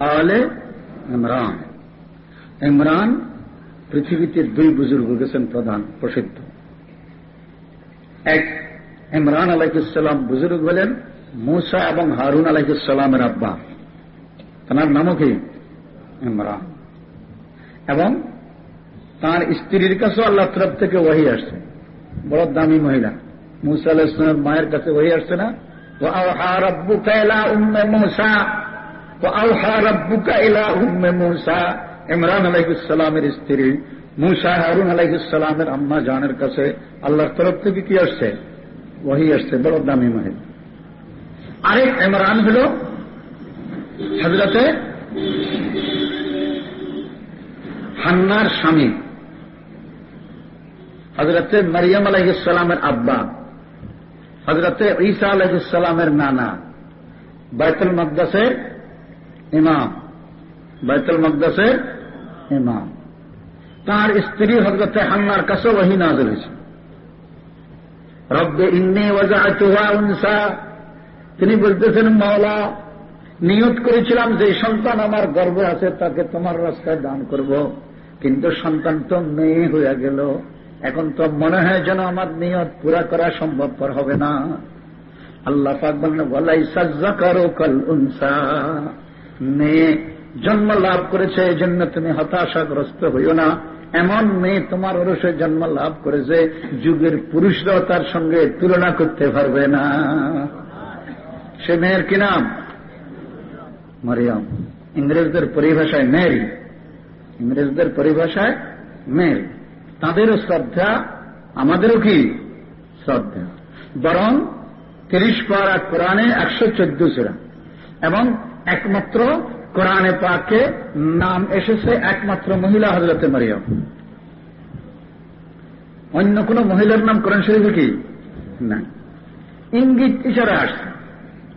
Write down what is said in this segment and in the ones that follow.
আলে ইমরান। ইমরান পৃথিবীতে দুই বুজুর্গ গেছেন প্রধান, প্রসিদ্ধ। এক, ইমরান আলাইকুসালাম বুজুর্গ হলেন মুসা এবং হারুন আলাইকুসালামের আব্বা। তার নামও কি? ইমরান। এবং তার স্ত্রীর কাছেও আল্লাহ তরফ থেকে ওয়াহি আসছে। বড় দামি মহিলা। মুসা আল্লাহ ইসলামের মায়ের কাছে ওয়াহি আসছে না। ও আহা রব্বুকা ইলা উম্মে ইমরান আলাইকুসালামের স্ত্রী, মুসা হারুন আলাইকুসালামের আম্মা জানের কাছে আল্লাহর তরফ থেকে কি আসছে? ওয়াহি আসছে, বড় দামি মহিলা আরেক ইমরান হল হজরতে হান্নার স্বামী হজরতে মারিয়াম আলাইসালামের আব্বা হজরতে ঈসা আলাইসালামের নানা, বাইতুল মকদাসের ইমাম। বাইতুল মকদাসের ইমাম। তার স্ত্রী হজরতে হান্নার কাছে ওহি নাজল হয়েছে। রব্বে ইন্নি উনসা। তিনি বলতেছেন, মাওলা, নিয়ত করেছিলাম যে সন্তান আমার গর্বে আছে, তাকে তোমার রাস্তায় দান করব। কিন্তু সন্তান তো মেয়ে হয়ে গেল। এখন তো মনে হয় যেন আমার নিয়ত পুরা করা সম্ভবপর হবে না। আল্লাহ পাক বলাই সাজ্জা করো কল উনসা মেয়ে জন্ম লাভ করেছে, এই জন্য তুমি হতাশাগ্রস্ত হইও না। এমন মেয়ে তোমার ওরসে জন্ম লাভ করেছে, যুগের পুরুষরাও তার সঙ্গে তুলনা করতে পারবে না। সে মেয়ের কি নাম? মারিয়াম। ইংরেজদের পরিভাষায় মেরি। ইংরেজদের পরিভাষায় মেরি। তাদেরও শ্রদ্ধা, আমাদেরও কি? শ্রদ্ধা। বরং তিরিশ পারা কোরআনে একশো চোদ্দ সুরা। এবং একমাত্র কোরআনে পাকে নাম এসেছে একমাত্র মহিলা হজরতে মারিয়াম। অন্য কোন মহিলার নাম কোরআন শরীফে কি? না। ইঙ্গিত ইশারা আসছে।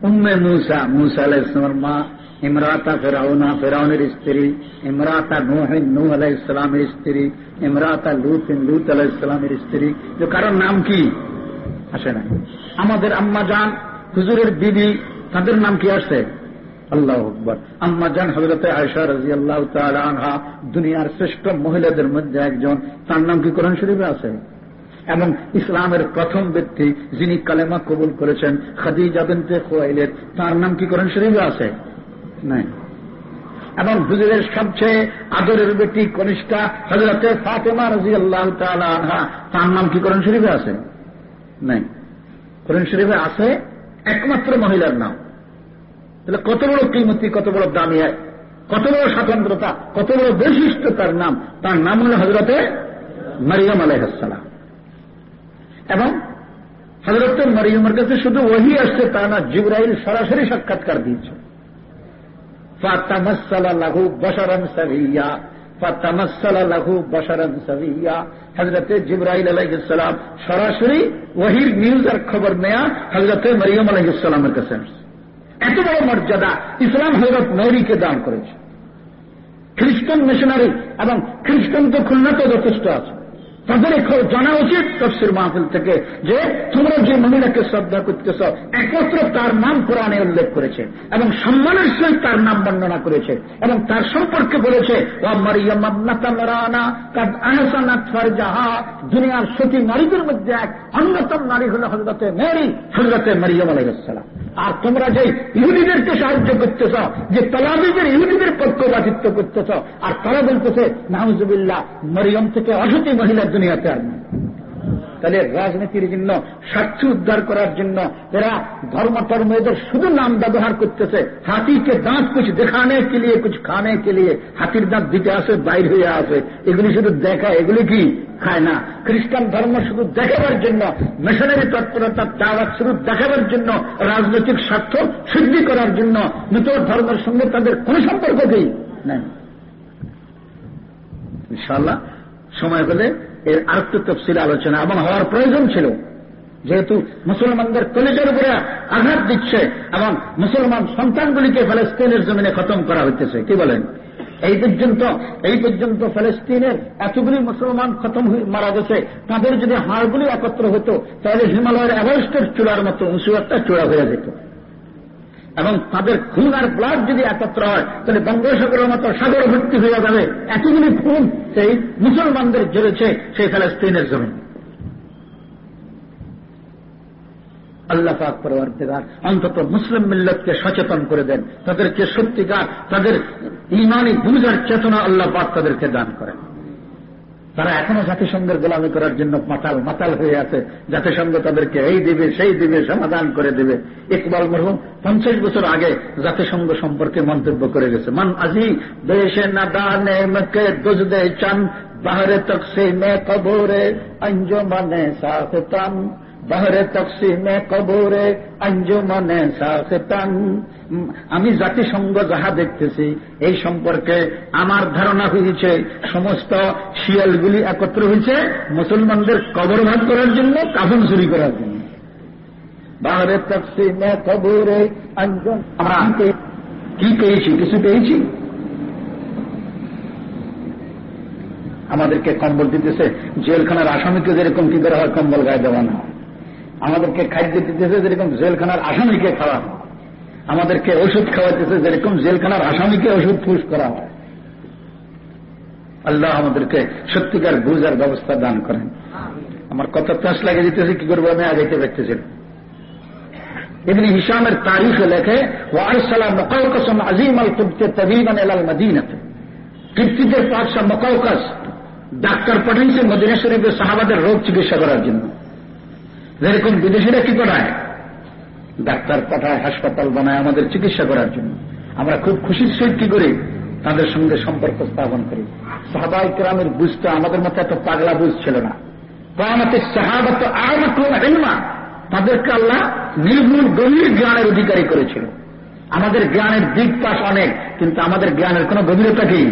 উম্মে মুসা মুসা আলাহ ইসলামের মা, ইমরাতা ফেরাউনা, ফেরাউনের স্ত্রী, ইমরাতা নুহিন নূহ আলাহ ইসলামের স্ত্রী, ইমরাতা লুত লুত আলাহ ইসলামের স্ত্রী। যে কারোর নাম কি? আসে না। আমাদের আম্মা জান, হুজুরের বিবি, তাদের নাম কি আসছে? আল্লাহ আকবর। আম্মা জান হজরত আয়সা রাজি আল্লাহ আনহা, দুনিয়ার শ্রেষ্ঠ মহিলাদের মধ্যে একজন। তার নাম কি কোরআন শরীফে আছে? এবং ইসলামের প্রথম ব্যক্তি যিনি কালেমা কবুল করেছেন, খাদিজা বিনতে খোয়াইলের তার নাম কি কোরআন শরীফে আছে? নাই। এবং হুজুরের সবচেয়ে আদরের বেটি কনিষ্ঠা হজরতে ফাতেমা রাজি আল্লাহ আনহা, তার নাম কি কোরআন শরীফে আছে? নাই। কোরআন শরীফে আছে একমাত্র মহিলার নাম। তাহলে কত বড় কিমতি, কত বড় দামি হয় কত বড় স্বাতন্ত্রতা কত বড় বৈশিষ্ট্য তার নাম তার নাম হল হজরতে মারিয়াম আলাইহাসালাম এবং হজরত মরিয়মের কাছে শুধু ওহি আসছে তা না, জিব্রাইল সরাসরি সাক্ষাৎকার দিয়েছে। লাঘু বসরন সাভিয়া লাঘু বসরন সাভিয়া হজরতে জিব্রাইল আলাইসালাম সরাসরি ওহির নিউজ আর খবর নেয়া হজরতে মরিয়ম আলাইসালামের কাছে এত বড় মর্যাদা ইসলাম হজরত মৌরিকে দান করেছে। খ্রিস্টান মিশনারি এবং খ্রিস্টান তো খুলনাতে যথেষ্ট আছে। তাদের জানা উচিত তফসির মাহফিল থেকে যে তোমরা যে মহিলাকে শ্রদ্ধা করতেছ, একমাত্র তার নাম কোরআনে উল্লেখ করেছে এবং সম্মানের সহিত তার নাম বর্ণনা করেছে এবং তার সম্পর্কে বলেছে দুনিয়ার সতী নারীদের মধ্যে এক অন্যতম নারী হল হজরতে মেরি হজরতে মরিয়ম আলাইসালাম আর তোমরা যে ইহুদিদেরকে সাহায্য করতেছ, যে তলাবিদের ইহুদিদের পক্ষপাতিত্ব করতেছ, আর তারা বলতেছে নাহজুবিল্লাহ মরিয়ম থেকে অসতী মহিলা দুনিয়াতে আর তাহলে রাজনীতির জন্য স্বার্থ উদ্ধার করার জন্য এরা ধর্ম টর্ম এদের শুধু নাম ব্যবহার করতেছে, হাতিকে দাঁত কুছ দেখানে কে লিয়ে কুছ খানে কে লিয়ে, হাতির দাঁত দিতে আসে, বাইর হয়ে আসে, এগুলি শুধু দেখা, এগুলি কি? খায় না। খ্রিস্টান ধর্ম শুধু দেখাবার জন্য, মিশনারি তৎপরতা, দাওয়াত শুধু দেখাবার জন্য, রাজনৈতিক স্বার্থ সিদ্ধি করার জন্য নতুন ধর্মের সঙ্গে তাদের কোন সম্পর্ক নেই নাই। ইনশাল্লাহ সময় হলে এর আরেকটু তফসিল আলোচনা এবং হওয়ার প্রয়োজন ছিল। যেহেতু মুসলমানদের কলেজের উপরে আঘাত দিচ্ছে এবং মুসলমান সন্তানগুলিকে ফলস্তিনের জমিনে খতম করা হইতেছে। কি বলেন? এই পর্যন্ত এই পর্যন্ত ফলস্তিনের এতগুলি মুসলমান খতম মারা গেছে। তাদের যদি হাড়গুলি একত্র হতো, তাহলে হিমালয়ের এভারেস্টের চূড়ার মতো উঁচু একটা চূড়া হয়ে যেত। এবং তাদের খুন আর ব্লাড যদি একত্র হয়, তাহলে বঙ্গোসাগরের মতো সাগর ভর্তি হয়ে যাবে। এতগুলি খুন সেই মুসলমানদের জড়েছে সেই ফেলাস্তিনের জমি আল্লাহ পাক পরবর্তীকার অন্তত মুসলিম মিল্লতকে সচেতন করে দেন। তাদেরকে সত্যিকার, তাদের ইমানি বুঝার চেতনা আল্লাহ পাক তাদেরকে দান করেন। তারা এখনও জাতিসংঘের গোলামি করার জন্য মাতাল মাতাল হয়ে আছে। জাতিসংঘ তাদেরকে এই দিবে, সেই দিবে, সমাধান করে দেবে। ইকবাল মরহুম, পঞ্চাশ বছর আগে জাতিসংঘ সম্পর্কে মন্তব্য করে গেছে। মান আজি দেশে না চান, বাহরে তকসে মে কবরে অঞ্জমানে সাফতান বাহরে তকসিমে কবরে অঞ্জুমনে সাখতান আমি জাতিসংঘ যাহা দেখতেছি, এই সম্পর্কে আমার ধারণা হয়েছে সমস্ত শিয়ালগুলি একত্র হয়েছে মুসলমানদের কবর ভাগ করার জন্য, কাফন চুরি করার জন্য। বাহরে তকসিমে কবরে আমরা কি পেয়েছি, কিছু পেয়েছি? আমাদেরকে কম্বল দিতেছে, জেলখানার আসামিকে যেরকম কি করা হয়, কম্বল গায়ে দেওয়া না। আমাদেরকে খাদ্য দিতেছে যেরকম জেলখানার আসামিকে খাওয়া হয়। আমাদেরকে ওষুধ খাওয়াইতেছে যেরকম জেলখানার আসামিকে ওষুধ ফুস করা হয়। আল্লাহ আমাদেরকে সত্যিকার বুঝার ব্যবস্থা দান করেন। আমার কথা চাষ লাগিয়ে দিতেছে, কি করব আমি? আগাইতে পারতেছিলাম এমনি হিসামের তারিখ লেখে ওয়ারসালা মকাউকাসম আজিম আল কুবতে তবিবান এলাল মদিনাতে। কীর্তিদের পাঠশা মকাউকাস ডাক্তার পাঠিয়েছে মদিনা শরীফের সাহাবাদের রোগ চিকিৎসা করার জন্য। যেরকম বিদেশিরা কি করায়? ডাক্তার পাঠায়, হাসপাতাল বানায় আমাদের চিকিৎসা করার জন্য। আমরা খুব খুশির সহিত কি করি? তাদের সঙ্গে সম্পর্ক স্থাপন করি। সাহাবাই গ্রামের বুঝতে আমাদের মতো এত পাগলা বুঝ ছিল না। আমাদের সাহাবাত আহমা তাদেরকে আল্লাহ নির্ভুল গভীর জ্ঞানের অধিকারী করেছিল। আমাদের জ্ঞানের দিক পাশ অনেক, কিন্তু আমাদের জ্ঞানের কোন গভীরতা কি?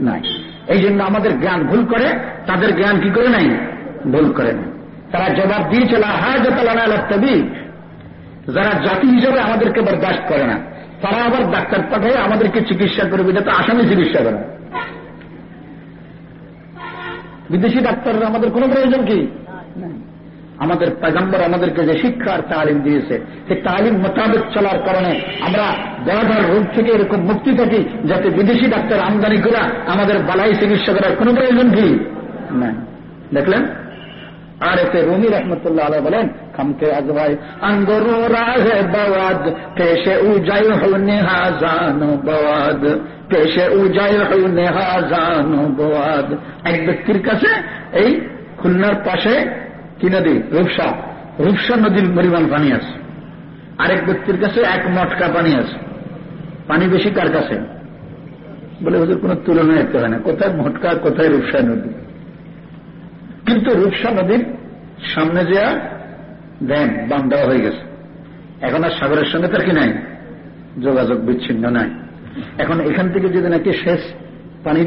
নাই। এই জন্য আমাদের জ্ঞান ভুল করে, তাদের জ্ঞান কি করে নাই? ভুল করে না তারা জবাব দিয়েছিল হাজতবি যারা জাতি হিসেবে আমাদেরকে বরদাস্ত করে না, তারা আবার ডাক্তার পাঠায় আমাদেরকে চিকিৎসা করবে, যাতে আসামি চিকিৎসা করে। বিদেশি ডাক্তাররা আমাদের কোন প্রয়োজন কি? আমাদের পেগম্বর আমাদেরকে যে শিক্ষার তালিম দিয়েছে সেই তালিম মোতাবেক চলার কারণে আমরা বড় রোগ থেকে এরকম মুক্তি থাকি যাতে বিদেশি ডাক্তার আমদানি করা আমাদের বালাই চিকিৎসা করার কোন প্রয়োজন কি? না দেখলেন? আর এতে রুমি রহমতুল্লাহ বলেন খামকে আজবাই আঙ্গরু রাহে বওয়াদ, পেশে উজাই হো নেহাজানো বওয়াদ, পেশে উজাই হো নেহাজানো বওয়াদ। এক ব্যক্তির কাছে এই খুলনার পাশে কি নদী? রূপসা। রূপসা নদীর পরিমাণ পানি আছে। আরেক ব্যক্তির কাছে এক মটকা পানি আছে। পানি বেশি কার কাছে? বলে ওদের কোন তুলনা দেখতে হয় না। কোথায় মটকা, কোথায় রূপসা নদী? কিন্তু রূপসা নদীর সামনে যে ড্যাম, বাম দেওয়া হয়ে গেছে। এখন আর সাগরের সঙ্গে তার কি নাই? যোগাযোগ বিচ্ছিন্ন নাই। এখন এখান থেকে যদি নাকি শেষ পানি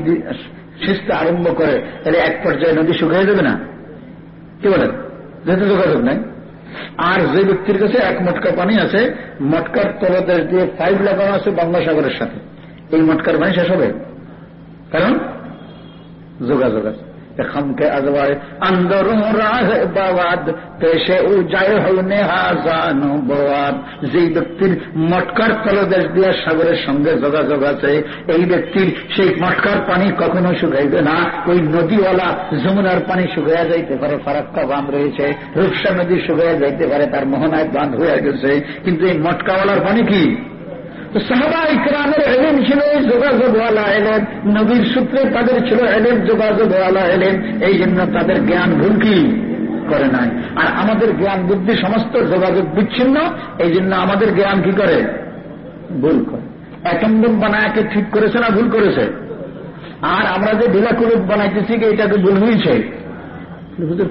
সেচতে আরম্ভ করে, তাহলে এক পর্যায়ে নদী শুকিয়ে যাবে না? কি বলেন? যেহেতু যোগাযোগ নাই। আর যে ব্যক্তির কাছে এক মটকা পানি আছে, মটকার তলদেশ দিয়ে পাইপ লাগানো আছে বঙ্গোসাগরের সাথে, এই মটকার পানি শেষ হবে। কারণ যোগাযোগ আছে। খামকে আজবায় আন্দরু রাহ বাবাদ পেশে উজায় হলনে হাজানো বাদ যেই ব্যক্তির মটকার তলদেশ দিয়া সাগরের সঙ্গে যোগাযোগ আছে, এই ব্যক্তির সেই মটকার পানি কখনো শুকাইবে না, ওই নদীওয়ালা যমুনার পানি শুকাইয়া যাইতে পারে, ফারাক্কা বাঁধ রয়েছে, রূপসা নদী শুকাইয়া যাইতে পারে, তার মোহনায় বাঁধ হয়ে গেছে। কিন্তু এই মটকাওয়ালার পানি কি? সাহাবা ইকরামের এলেন ছিল যোগাযোগওয়ালা এলেন নবীর সূত্রে তাদের ছিল এলেন যোগাযোগওয়ালা এলেন এই জন্য তাদের জ্ঞান ভুল কি করে নাই। আর আমাদের জ্ঞান বুদ্ধি সমস্ত যোগাযোগ বিচ্ছিন্ন এই জন্য আমাদের জ্ঞান কি করে? ভুল করে। অ্যাটম বোম বানায়াকে ঠিক করেছে না ভুল করেছে? আর আমরা যে ঢিলাকুলুক বানাইতেছি এটাকে ভুল হয়েছে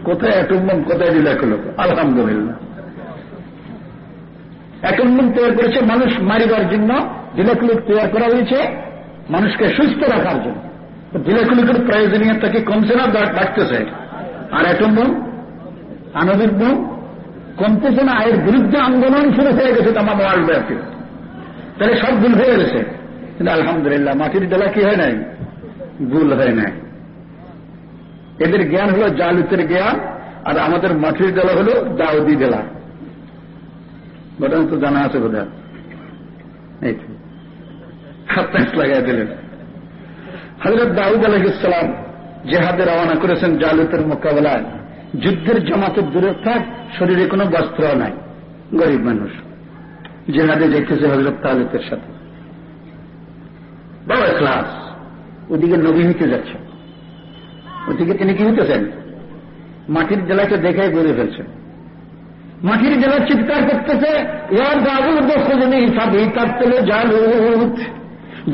কোথায় অ্যাটম বোম কোথায় ঢিলাকুলুক আলহামদুলিল্লাহ। অ্যাটম তৈরি করেছে মানুষ মারিবার জন্য ডিলাকুলিক তৈরি করা হয়েছে মানুষকে সুস্থ রাখার জন্য। ডিলাকুলিকের প্রয়োজনীয়তা কি কমছে না বাড়তেছে? আর অ্যাটম বোম আণবিক বোম কমতেছে না, এর বিরুদ্ধে আন্দোলন শুরু হয়ে গেছে তামা ওয়ার্ল্ড ব্যাপী তাহলে সব ভুল হয়ে গেছে। কিন্তু আলহামদুলিল্লাহ, মাটির ডেলা কি হয় নাই? ভুল হয় নাই। এদের জ্ঞান হল জালুতের জ্ঞান, আর আমাদের মাটির ডেলা হল দাউদি ডেলা ঘটনা তো জানা আছে বোধ হাত লাগাই দিলেন। হজরত দাউদ আলহিসাম জেহাদে রওনা করেছেন জালুতের মোকাবেলায়। যুদ্ধের জামাতের দূরে থাক শরীরে কোনো বস্ত্র নাই। গরিব মানুষ। জেহাদে যেতেছে হজরত তালুতের সাথে। বড় ক্লাস ওদিকে নবী হইতে যাচ্ছে। ওদিকে তিনি কি হইতেছেন? মাটির জেলাকে দেখে গড়ে ফেলছেন। মাটির জেলা চিৎকার করতেছে, ইয়ার দাবুর দোষজনী সাবি তার জালুত।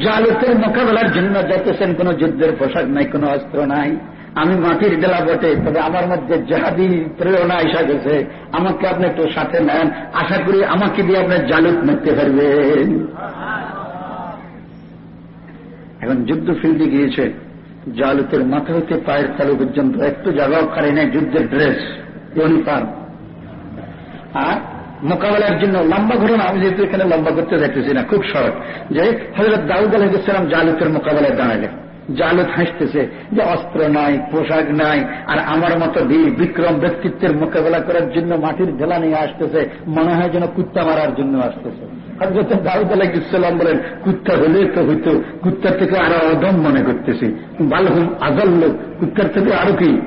জালুতের মোকাবেলার জন্য যেতেছেন কোন যুদ্ধের পোশাক নাই, কোন অস্ত্র নাই। আমি মাটির জেলা বটে, তবে আমার মধ্যে জাহাদি প্রেরণা এসা গেছে। আমাকে আপনি একটু সাথে নেন, আশা করি আমাকে দিয়ে আপনার জালুত মারতে পারবেন। এখন যুদ্ধ ফিল্ডে গিয়েছে। জালুতের মাথা হতে পায়ের তালু পর্যন্ত একটু জায়গাও খালি নেই যুদ্ধের ড্রেস, ইউনিফর্ম। আর মোকাবেলার জন্য লম্বা ঘটনা, আমি যেহেতু এখানে লম্বা করতে যাইতেছি না, খুব সহজ যে হজরত দাউদ আলহিসাম জালুতের মোকাবেলায় দাঁড়ালেন জালুত হাসতেছে যে অস্ত্র নাই, পোশাক নাই, আর আমার মতো বীর বিক্রম ব্যক্তিত্বের মোকাবেলা করার জন্য মাটির ঢেলা নিয়ে আসতেছে, মনে হয় যেন কুত্তা মারার জন্য আসতেছে। হজরত দাউদ আলাইসাল্লাম বলেন, কুত্তা হলে তো হইতো, কুত্তার থেকে আরও অদম মনে করতেছি। বালহুম আজল্ল কুত্তার থেকে আরও কি?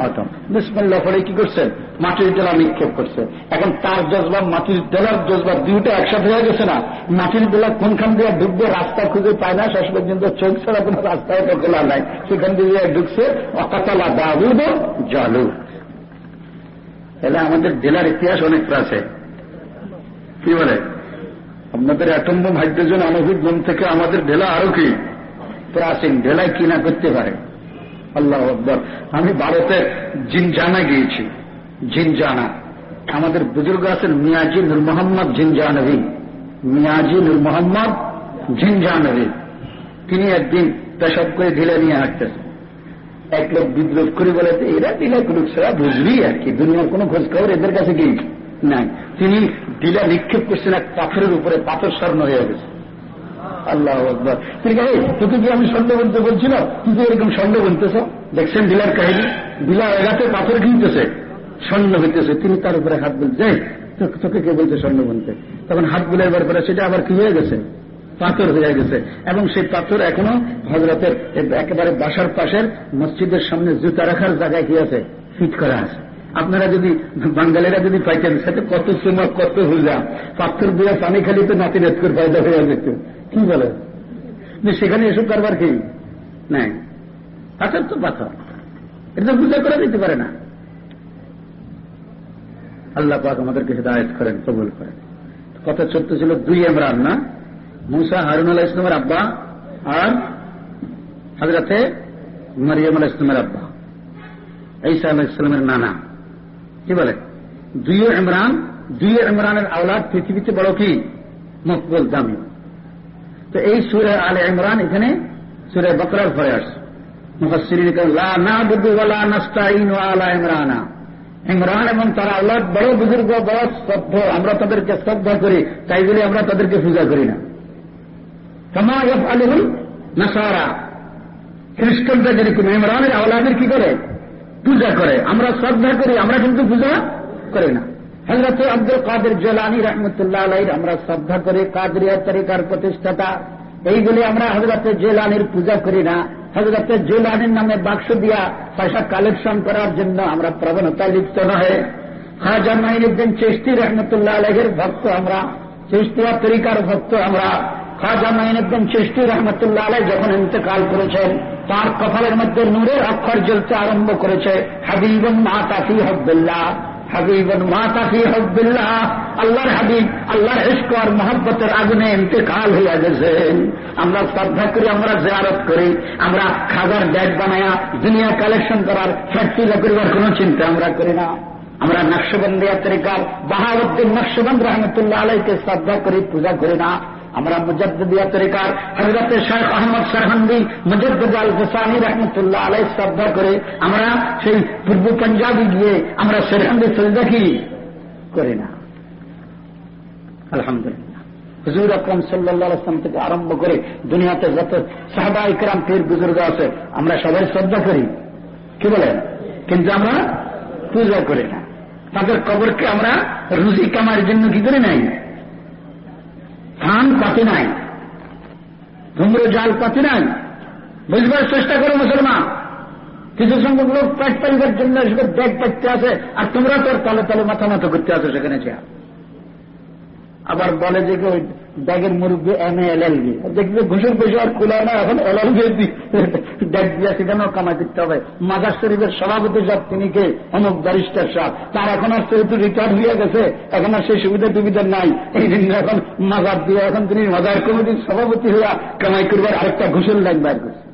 অদম বিসমল্লা পরে কি করছেন মাটির ডেলা নিক্ষেপ করছে। এখন তার জজবা, মাটির ডেলার জজবা দুইটা একসাথে হয়ে গেছে না? মাটির ডেলা কোনখান দিয়ে ঢুকবে, রাস্তা খুঁজে পায় না? শেষ পর্যন্ত চোখ ছাড়া কোন রাস্তায় তো খোলা নাই। সেখান দিয়ে ঢুকছে অকাতলা দাবুদ জলু তাহলে আমাদের জেলার ইতিহাস অনেক আছে কি বলে? আপনাদের অ্যাটম বোম হাইড্রোজেন আণবিক বোম থেকে আমাদের ঢেলা আরও কি? প্রাচীন। ঢেলায় কিনা করতে পারে? আল্লাহ আকবর। আমি ভারতে জিনজানা গিয়েছি। জিনজানা। আমাদের বুজুর্গ আছেন মিয়াজি নুর মোহাম্মদ জিনজানবী। মিয়াজি নুর মোহাম্মদ জিনজানবী। তিনি একদিন পেশাব করে ঢিলে নিয়ে হাঁটতেছেন। এক লোক বিদ্রোহ করে বলে, এরা ঢিলা করুক, সেরা বুঝবি আর কি, দুনিয়ার কোন খোঁজ খবর এদের কাছে কি নাই। তিনি ঢিলা নিক্ষেপ করছেন এক পাথরের উপরে, পাথর স্বর্ণ হয়ে গেছে। আল্লাহ আকবর। ঠিক আছে তোকে কি আমি স্বর্ণ বলতে বলছিলাম তুই তো এরকম স্বর্ণ বলতেছ। দেখছেন ডিলার কাহিনী? ডিলার এগাতে পাথর কিনতেছে স্বর্ণ হইতেছে। তিনি তার উপরে হাত বলছে তোকে কে বলছে স্বর্ণ বলতে? তখন হাত বুলাইবার পরে সেটা আবার কি হয়ে গেছে? পাথর হয়ে গেছে। এবং সেই পাথর এখনও হজরতের একেবারে বাসার পাশের মসজিদের সামনে জুতা রাখার জায়গায় কি আছে? ফিট করা আছে। আপনারা যদি বাঙালিরা যদি পাইতেন, সেটা কত সময় কত হুজা। পাথর দিয়ে পানি খালি তো নাতি রেত করে ফায়দা হয়ে যেত কি বলে? সেখানে এসব কারবার কি? নাই। পাথর তো পাথর। এটা পূজা করা দিতে পারে না। আল্লাহ পাক আমাদেরকে হেদায়ত করেন, কবুল করেন। কথা চলতে ছিল দুই ইমরান, না? মুসা, হারুন আল্লাহ ইসলামের আব্বা আর হাজরাতে মারিয়াম আল্লাহ ইসলামের আব্বা। ঈসা আল্লাহ ইসলামের নানা। কি বলে? দুই ইমরান দুই ইমরানের আওলাদ পৃথিবীতে বড় কি? মকবুল দামি তো এই সুরে আলে ইমরান এখানে সুরে বকরার পরে আসছে। ইমরান। এবং তারা আল্লাহ বড় বুজুর্গ, বড় শ্রদ্ধ আমরা তাদেরকে শ্রদ্ধা করি, তাই বলে আমরা তাদেরকে পূজা করি না। ইফ আলহুল নাসারা। খ্রিস্টানরা যেরকম ইমরানের আওলাদের কি করে? পূজা করে। আমরা শ্রদ্ধা করি, আমরা কিন্তু পূজা করি না। হজরত আব্দুল কাদের জলানি রহমতুল্লাহ আলাইর আমরা শ্রদ্ধা করি, কাদরিয়া তরিকার প্রতিষ্ঠাতা। এইগুলি আমরা হজরত জেলানির পূজা করি না। হজরত জেলানির নামে বাক্স দিয়া পয়সা কালেকশন করার জন্য আমরা প্রবণতা লিপ্ত নহে। খাজা মাইনুদ্দিন চেষ্টি রহমতুল্লাহ আলহের ভক্ত আমরা, চেষ্টিয়া তরিকার ভক্ত আমরা। খাজা মাইনুদ্দিন চেষ্টি রহমতুল্লাহ আলহ যখন ইন্তেকাল করেছেন, তার কপালের মধ্যে নূরের অক্ষর জ্বলতে আরম্ভ করেছে, হাবিবন মা তাফি হব্দুল্লাহ মা তাফি হব্দুল্লাহ আল্লাহর হাবিব, আল্লাহর ইস্ক আর মহব্বতের আগুনে ইন্তেকাল হইয়া গেছেন। আমরা শ্রদ্ধা করি, আমরা জেয়ারত করি, আমরা খাবার ব্যাগ বানায়া দুনিয়া কালেকশন করার ফ্যাক্টরি করিবার কোন চিন্তা আমরা করি না। আমরা নকশবন্দিয়া তরিকার বাহাউদ্দিন নকশবন্দ রহমতুল্লাহ আলাইকে শ্রদ্ধা করি, পূজা করি না। আমরা মুজদ্দিয়া তরিকার হজরত শেখ আহমদ সরহন্দি মুজদ্দ হুসানি রহমতুল্লাহ আলাই শ্রদ্ধা করে আমরা সেই পূর্ব পাঞ্জাবি গিয়ে আমরা সরহন্দি সজদা কি? করি না। আলহামদুলিল্লাহ। হুজুর আকরম সাল্লাহ আসলাম থেকে আরম্ভ করে দুনিয়াতে যত সাহবা ইকরাম, পীর বুজুর্গ আছে, আমরা সবাই শ্রদ্ধা করি। কি বলেন? কিন্তু আমরা পূজা করি না। তাদের কবরকে আমরা রুজি কামার জন্য কি করি নাই? ধান পাতি নাই, ধুম্র জাল পাতি নাই, বুঝবার চেষ্টা করো মুসলমান। কিছু সংখ্যক লোক পেট পাইবার জন্য ব্যাগ পাইতে আছে, আর তোমরা তোর তলে তলে মাথা মাথা করতে আছো সেখানে চেয়ার আবার বলে যে ওই ব্যাগের মুরব্বী M A L L B দেখবে ঘুষের পয়সা আর খোলা না, এখন এল এল বি ব্যাগ দিয়ে সেখানেও কামাই করতে হবে। মাজার শরীফের সভাপতি সাহেব, তিনি কে? অমুক ব্যারিস্টার সাহেব। তার এখন আর সেহেতু রিটায়ার হয়ে গেছে। এখন আর সেই সুবিধা টুবিধা নাই। এই জন্য এখন মাজার দিয়ে এখন তিনি মাজার কমিটির সভাপতি হইয়া কামাই করবার আরেকটা ঘুষের লাইন বাইর করছে।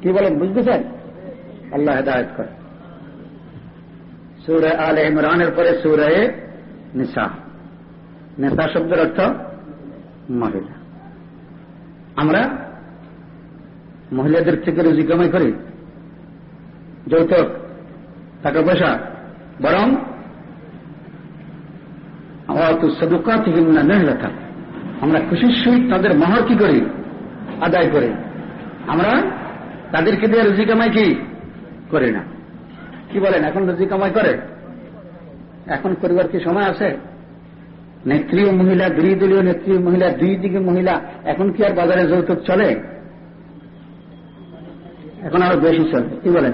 কি বলেন, বুঝতেছেন? আল্লাহ হেদায়ত করে। সুরে আল ইমরানের পরে সুরে নিসা নেতা শব্দের অর্থ মহিলা। আমরা মহিলাদের থেকে রুজি কামাই করি, যৌতুক, টাকা পয়সা, বরং আমরা তো সদুকা থেকে না মেহলতা আমরা খুশির সহিত তাদের মহর কি করি? আদায় করি। আমরা তাদেরকে দিয়ে রুজি কামাই কি? করি না। কি বলেন, এখন রুজি কামাই করে? এখন করিবার কি সময় আছে? নেত্রী মহিলা দুই দলীয় নেত্রী মহিলা, দুই দিকে মহিলা, এখন কি আর বাজারে যৌতুক চলে? এখন আরও বেশি চলে, কি বলেন?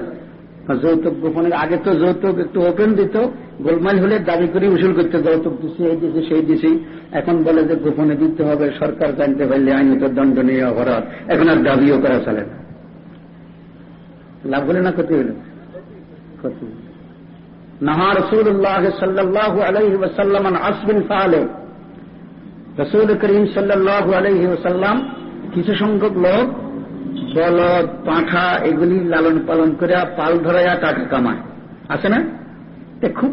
যৌতুক গোপনে, আগে তো যৌতুক একটু ওপেন দিত, গোলমাল হলে দাবি করে উসুল করতে যৌতুক দিছি, এই দিছি, সেই দিছি। এখন বলে যে গোপনে দিতে হবে, সরকার জানতে পারলে আইনত দণ্ডনীয় অপরাধ। এখন আর দাবিও করা চলে না। লাভ হলে না ক্ষতি হলে? ক্ষতি نهى رسول الله صلى الله عليه وسلم عن عصب فعله রসুল করিম সাল্লাহ আলহি ওসাল্লাম কিছু সংখ্যক লোক বলদ পাঁঠা এগুলি লালন পালন করে পাল ধরাইয়া টাকা কামায় আছে না এ খুব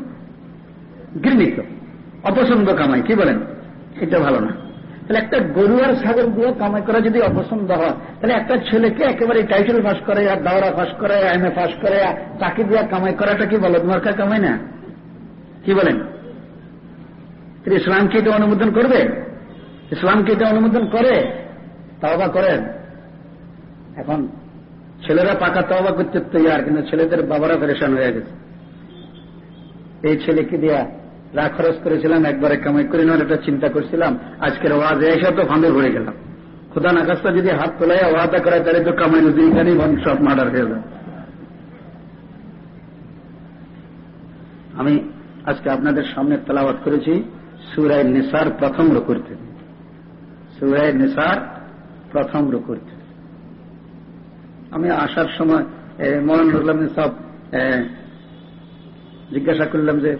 ঘৃণিত অপছন্দ কামায় কি বলেন এটা ভালো না তাহলে একটা গরু আর ছাগল দিয়ে কামাই করা যদি অপছন্দ হয়, তাহলে একটা ছেলেকে একেবারে টাইটেল ফাঁস করে, আর দাওরা ফাঁস করে এ ফাঁস করে তাকে দিয়ে কামাই করাটা কি বলো তোমার কামাই না? কি বলেন? ইসলাম কি এটা অনুমোদন করবে? ইসলাম কি এটা অনুমোদন করে? তাওবা করেন। এখন ছেলেরা পাকা তওবা করতে তৈয়ার, কিন্তু ছেলেদের বাবারা পরেশান হয়ে গেছে। এই ছেলেকে দিয়া রা খরচ করেছিলাম, একবারে কামাই করে নেওয়ার একটা চিন্তা করছিলাম, আজকের ওয়াজে এসে তো ফাঁদে ভরে গেলাম। খোদা নাকাশটা যদি হাত তোলাইয়া ওয়াদা করে তাহলে তো কামাই নদী এখানেই সব মার্ডার হয়ে যায় আমি আজকে আপনাদের সামনে তেলাওয়াত করেছি সুরায় নিসার প্রথম রুকুর থেকে সুরায় নিসার প্রথম রুকুর আমি আসার সময় মরানুল্লাহ সব জিজ্ঞাসা করলাম যে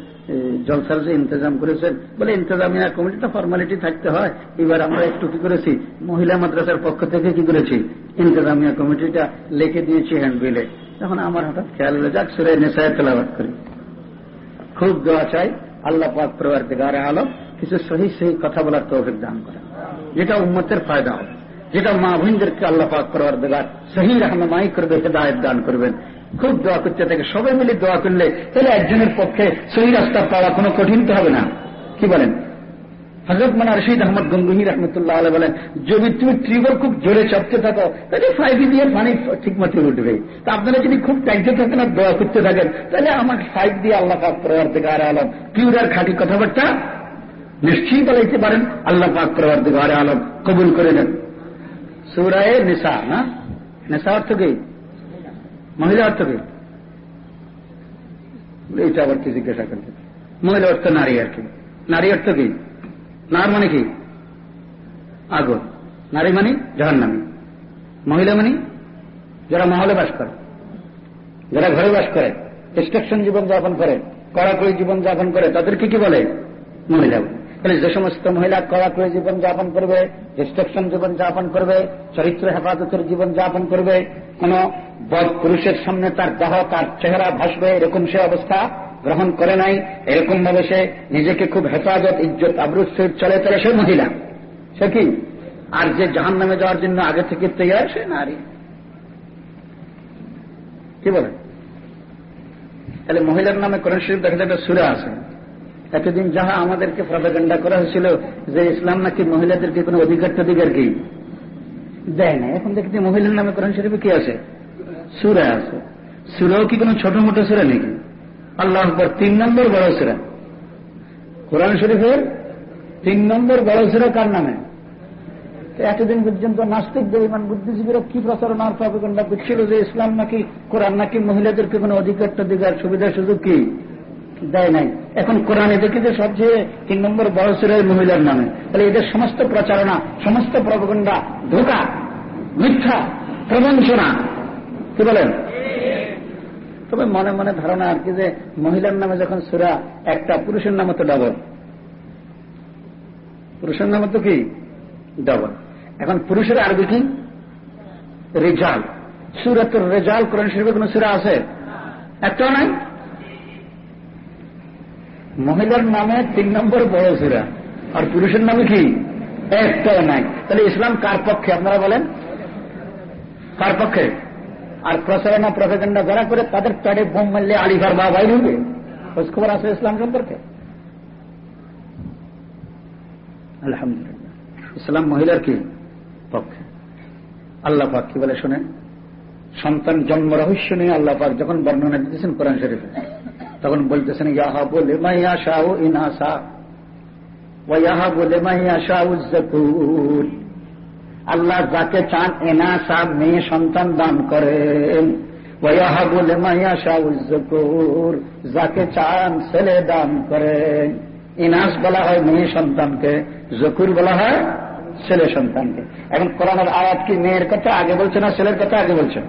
জলসার যে ইন্তজাম করেছেন বলে ইন্তজামিয়া কমিটিটা ফর্মালিটি থাকতে হয়। এবার আমরা একটু কি করেছি? মহিলা মাদ্রাসার পক্ষ থেকে কি করেছি? ইন্তজামিয়া কমিটিটা লিখে দিয়েছি হ্যান্ডবিলে তখন আমার হঠাৎ খেয়াল হলো, যাক, সুরে নেশায় তেলাবাদ করি। খুব দোয়া চাই, আল্লাহ পাক প্রবার দিগারে আলম, কিছু সহি সহি কথা বলার তৌফিক দান করেন। যেটা উম্মতের ফায়দা হবে। যেটা মা বোনদেরকে আল্লাহ পাক প্রবার দিগার সহি রহনমাই করবে, হেদায়ত দান করবেন। খুব দোয়া করতে থাকে সবাই মিলে দোয়া করলে তাহলে একজনের পক্ষে সহি রাস্তা পাওয়া কোনো কঠিন তো হবে না। কি বলেন? হজরত মানা রশিদ আহমদ গঙ্গুহি রহমতুল্লাহ আলহ বলেন, যদি তুমি ট্রিবল খুব জোরে চাপতে থাকো, তাহলে ফাইভি দিয়ে পানি ঠিক মতো উঠবে। তা আপনারা যদি খুব টাইটে থাকেন আর দোয়া করতে থাকেন, তাহলে আমাকে ফাইভ দিয়ে আল্লাহ পাক আর আলম, পিউরার খাঁটি কথাবার্তা নিশ্চয়ই বলাইতে পারেন। আল্লাহ পাক আর আলম কবুল করে নেন। সুরায় নেশা না? নেশা অর্থ কি? মহিলা অর্থ কি? এইটা আবার কি জিজ্ঞাসা করতে মহিলা অর্থ নারী আর কি। নারী অর্থ কি? নার মানে কি? আগুন। নারী মানে জাহান্নামী। মহিলা মানে যারা মহলে বাস করে, যারা ঘরে বাস করে রেস্ট্রিকশন জীবন যাপন করে, কড়াকড়ি জীবন যাপন করে, তাদেরকে কি বলে? মহিলা তাহলে যে সমস্ত মহিলা কড়াকড়ি জীবন যাপন করবে রেস্ট্রিকশন জীবন যাপন করবে, চরিত্র হেফাজতের জীবন যাপন করবে, কোন বদ পুরুষের সামনে তার দেহ, তার চেহারা ভাসবে, এরকম সে অবস্থা গ্রহণ করে নাই। এরকম ভাবে সে নিজেকে খুব হেফাজত, ইজ্জত আবরুজ সহিত চলে তাহলে সে মহিলা। সে কি? আর যে জাহান নামে যাওয়ার জন্য আগে থেকে তৈরি সে নারী। কি বলে? তাহলে মহিলার নামে কোরআন শরীফ দেখা যায় একটা সুরা আছে। এতদিন যাহা আমাদেরকে প্রভাকাণ্ডা করা হয়েছিল যে ইসলাম নাকি মহিলাদেরকে কোনো অধিকার টধিকার কি? দেয় না এখন দেখতে মহিলার নামে কোরআন শরীফে কি আছে? সুরা আছে। সুরাও কি কোনো ছোট মোটো সুরা নাকি? আল্লাহ আকবর, তিন নম্বর বড় সুরা। কোরআন শরীফের তিন নম্বর বড় সুরা কার নামে? এতদিন পর্যন্ত নাস্তিক বেইমান বুদ্ধিজীবীরা কি প্রচারণার প্রবকণ্ডা করছিল যে ইসলাম নাকি, কোরআন নাকি মহিলাদেরকে কোনো অধিকার টধিকার সুবিধা, সুযোগ কি? দেয় নাই। এখন কোরআনে দেখি যে সবচেয়ে তিন নম্বর বয়সের মহিলার নামে। তাহলে এদের সমস্ত প্রচারণা, সমস্ত প্রবকণ্ডা ধোকা, মিথ্যা, প্রবঞ্চনা। কি বলেন? তবে মনে মনে ধারণা আর কি যে মহিলার নামে যখন সুরা একটা, পুরুষের নামে তো ডবল পুরুষের নামে তো কি? ডবল এখন পুরুষের আরবি কি? রেজাল। সুরাত রেজাল কোরআন শরীফে কোন সুরা আছে? একটাও নাই? মহিলার নামে তিন নম্বর বড় সুরা। আর পুরুষের নামে কি? একটাও নাই। তাহলে ইসলাম কার পক্ষে? আপনারা বলেন। কার পক্ষে? আর প্রচারণা প্রফেগেন্ডা যারা করে, তাদের প্যাডে বোম মারলে আলিফার বা বাইর হবে খোঁজখবর আছে ইসলাম সম্পর্কে? আলহামদুলিল্লাহ। ইসলাম মহিলার কি পক্ষে? আল্লাহ পাক কি বলে শোনেন? সন্তান জন্ম রহস্য নিয়ে আল্লাহ পাক যখন বর্ণনা দিতেছেন কোরআন শরীফে তখন বলতেছেন, ইয়াহা বলে মাইয়া শাহ ইনহাসা ওয়াহা বলে মাইয়া শাহ উজ্জকুর আল্লাহ যাকে চান এনা সাহ মেয়ে সন্তান দান করেন। ওয়াহা বলে মাইয়া শাহ উজ্জকুর যাকে চান ছেলে দান করেন। ইনাস বলা হয় মেয়ে সন্তানকে জকুর বলা হয় ছেলে সন্তানকে। এখন কোরআনের আয়াত কি মেয়ের কথা? আগে বলছে না ছেলের কথা? আগে বলছে।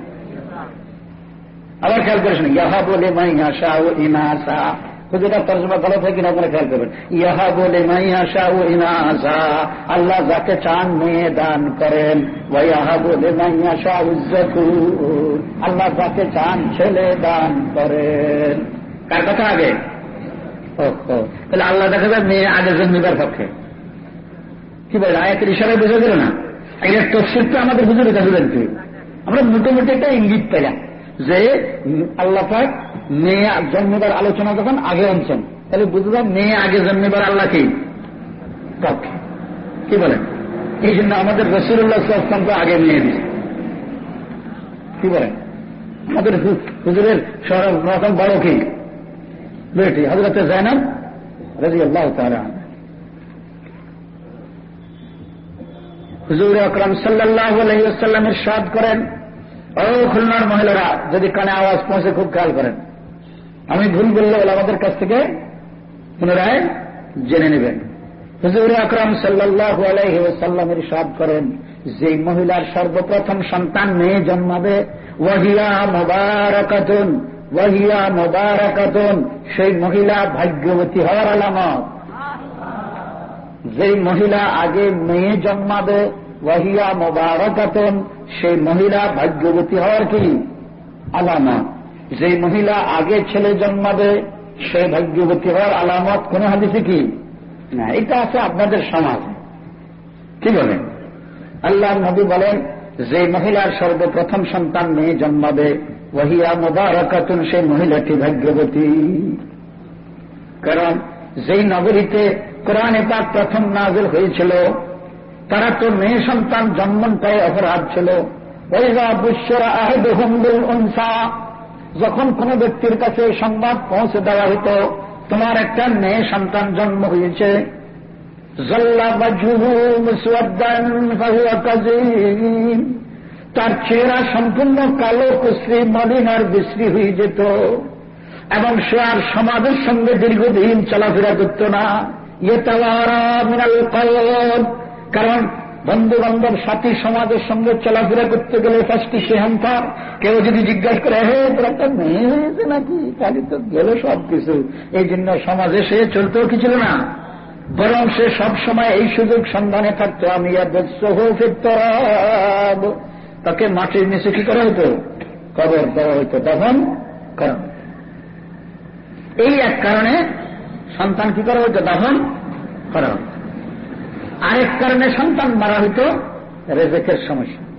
আবার খেয়াল করেছেন ইহা বলে মাই মাইয়া শাহ ইনাসা হুজুরা তর্জমা গলত হয় কিনা আপনারা খেয়াল করবেন। ইহা বলে মাইয়া শাহ ইনাসা, আল্লাহ যাকে চান মেয়ে দান করেন। ওয়াহা বলে মাই শাহ উজ্জকুর আল্লাহ যাকে চান ছেলে দান করেন। কার কথা আগে? তাহলে আল্লাহ দেখা যায় মেয়ে আগে জন্মিবার পক্ষে। কি বলে, আয়াতের ইশারায় বোঝা গেল না? এটার তফসির তো আমাদের হুজুরের কাছে জানতে আমরা মোটামুটি একটা ইঙ্গিত পেলাম। যে আল্লাহ পাক মেয়ে জন্মবার আলোচনা যখন আগে আনছেন, তাহলে বুঝলাম মেয়ে আগে জন্মেবার আল্লাহ কি? পক্ষে কি বলেন? এই জন্য আমাদের রসুল্লাহ ইসলামকে আগে নিয়ে দিচ্ছে কি বলেন? আমাদের হুজুরের প্রথম বড় কি? বেটি হজরতে জাইনাব রাজি আল্লাহ তারা হুজুর আকরাম সাল্লাহ আলহিসাল্লামের সাদ করেন। ও খুলনার মহিলারা, যদি কানে আওয়াজ পৌঁছে খুব খেয়াল করেন। আমি ভুল বললে বলে আমাদের কাছ থেকে পুনরায় জেনে নেবেন। হুজুর আকরাম সাল্লাহ আলহিসাল্লামের সাদ করেন যে মহিলার সর্বপ্রথম সন্তান মেয়ে জন্মাবে, ওয়াহিয়া মোবারকাতুন ওয়াহিয়া মোবারকাতুন, সেই মহিলা ভাগ্যবতী হওয়ার আলামত। যেই মহিলা আগে মেয়ে জন্মাবে ওয়াহিয়া মোবারকাতুন, সেই মহিলা ভাগ্যবতী হওয়ার কি? আলামত। যেই মহিলা আগে ছেলে জন্মাবে, সে ভাগ্যবতী হওয়ার আলামত কোন হাদিসে কি? না, এটা আছে আপনাদের সমাজ। কি বলেন? আল্লাহ নবী বলেন যে মহিলার সর্বপ্রথম সন্তান মেয়ে জন্মাবে, ওয়াহিয়া মোবারকাতুন, সেই মহিলাটি ভাগ্যবতী। কারণ যেই নগরীতে কোরআনে পাক প্রথম নাজল হয়েছিল তারা তো মেয়ে সন্তান জন্মনটাই অপরাধ ছিল। ওইরা বুশ্বরা আহেদ হুমদুল উনসা, যখন কোন ব্যক্তির কাছে সংবাদ পৌঁছে দেওয়া হতো, তোমার একটা মেয়ে সন্তান জন্ম হয়েছে। তার চেহারা সম্পূর্ণ কালো, কুশ্রী মদিনার বিশ্রী হয়ে যেত। এবং সে আর সমাজের সঙ্গে দীর্ঘদিন চলাফেরা করত না। ইয়ে মিনাল কারণ বন্ধু বান্ধব সাথী সমাজের সঙ্গে চলাফেরা করতে গেলে ফার্স্টটি সেহান্তার কেউ যদি জিজ্ঞাসা করে, হে, তোর একটা মেয়ে হয়েছে নাকি? তাহলে তো গেল সব কিছু এই জন্য সমাজে সে চলতেও কি ছিল না। বরং সে সব সময় এই সুযোগ সন্ধানে থাকতো, আমি তাকে মাটির নিচে কি করা হতো? কবর দেওয়া হইতো তখন করা এই এক কারণে সন্তান কি করা হইতো দাফন করা হতো আরেক কারণে সন্তান মারা হইত রেজেকের সমস্যা।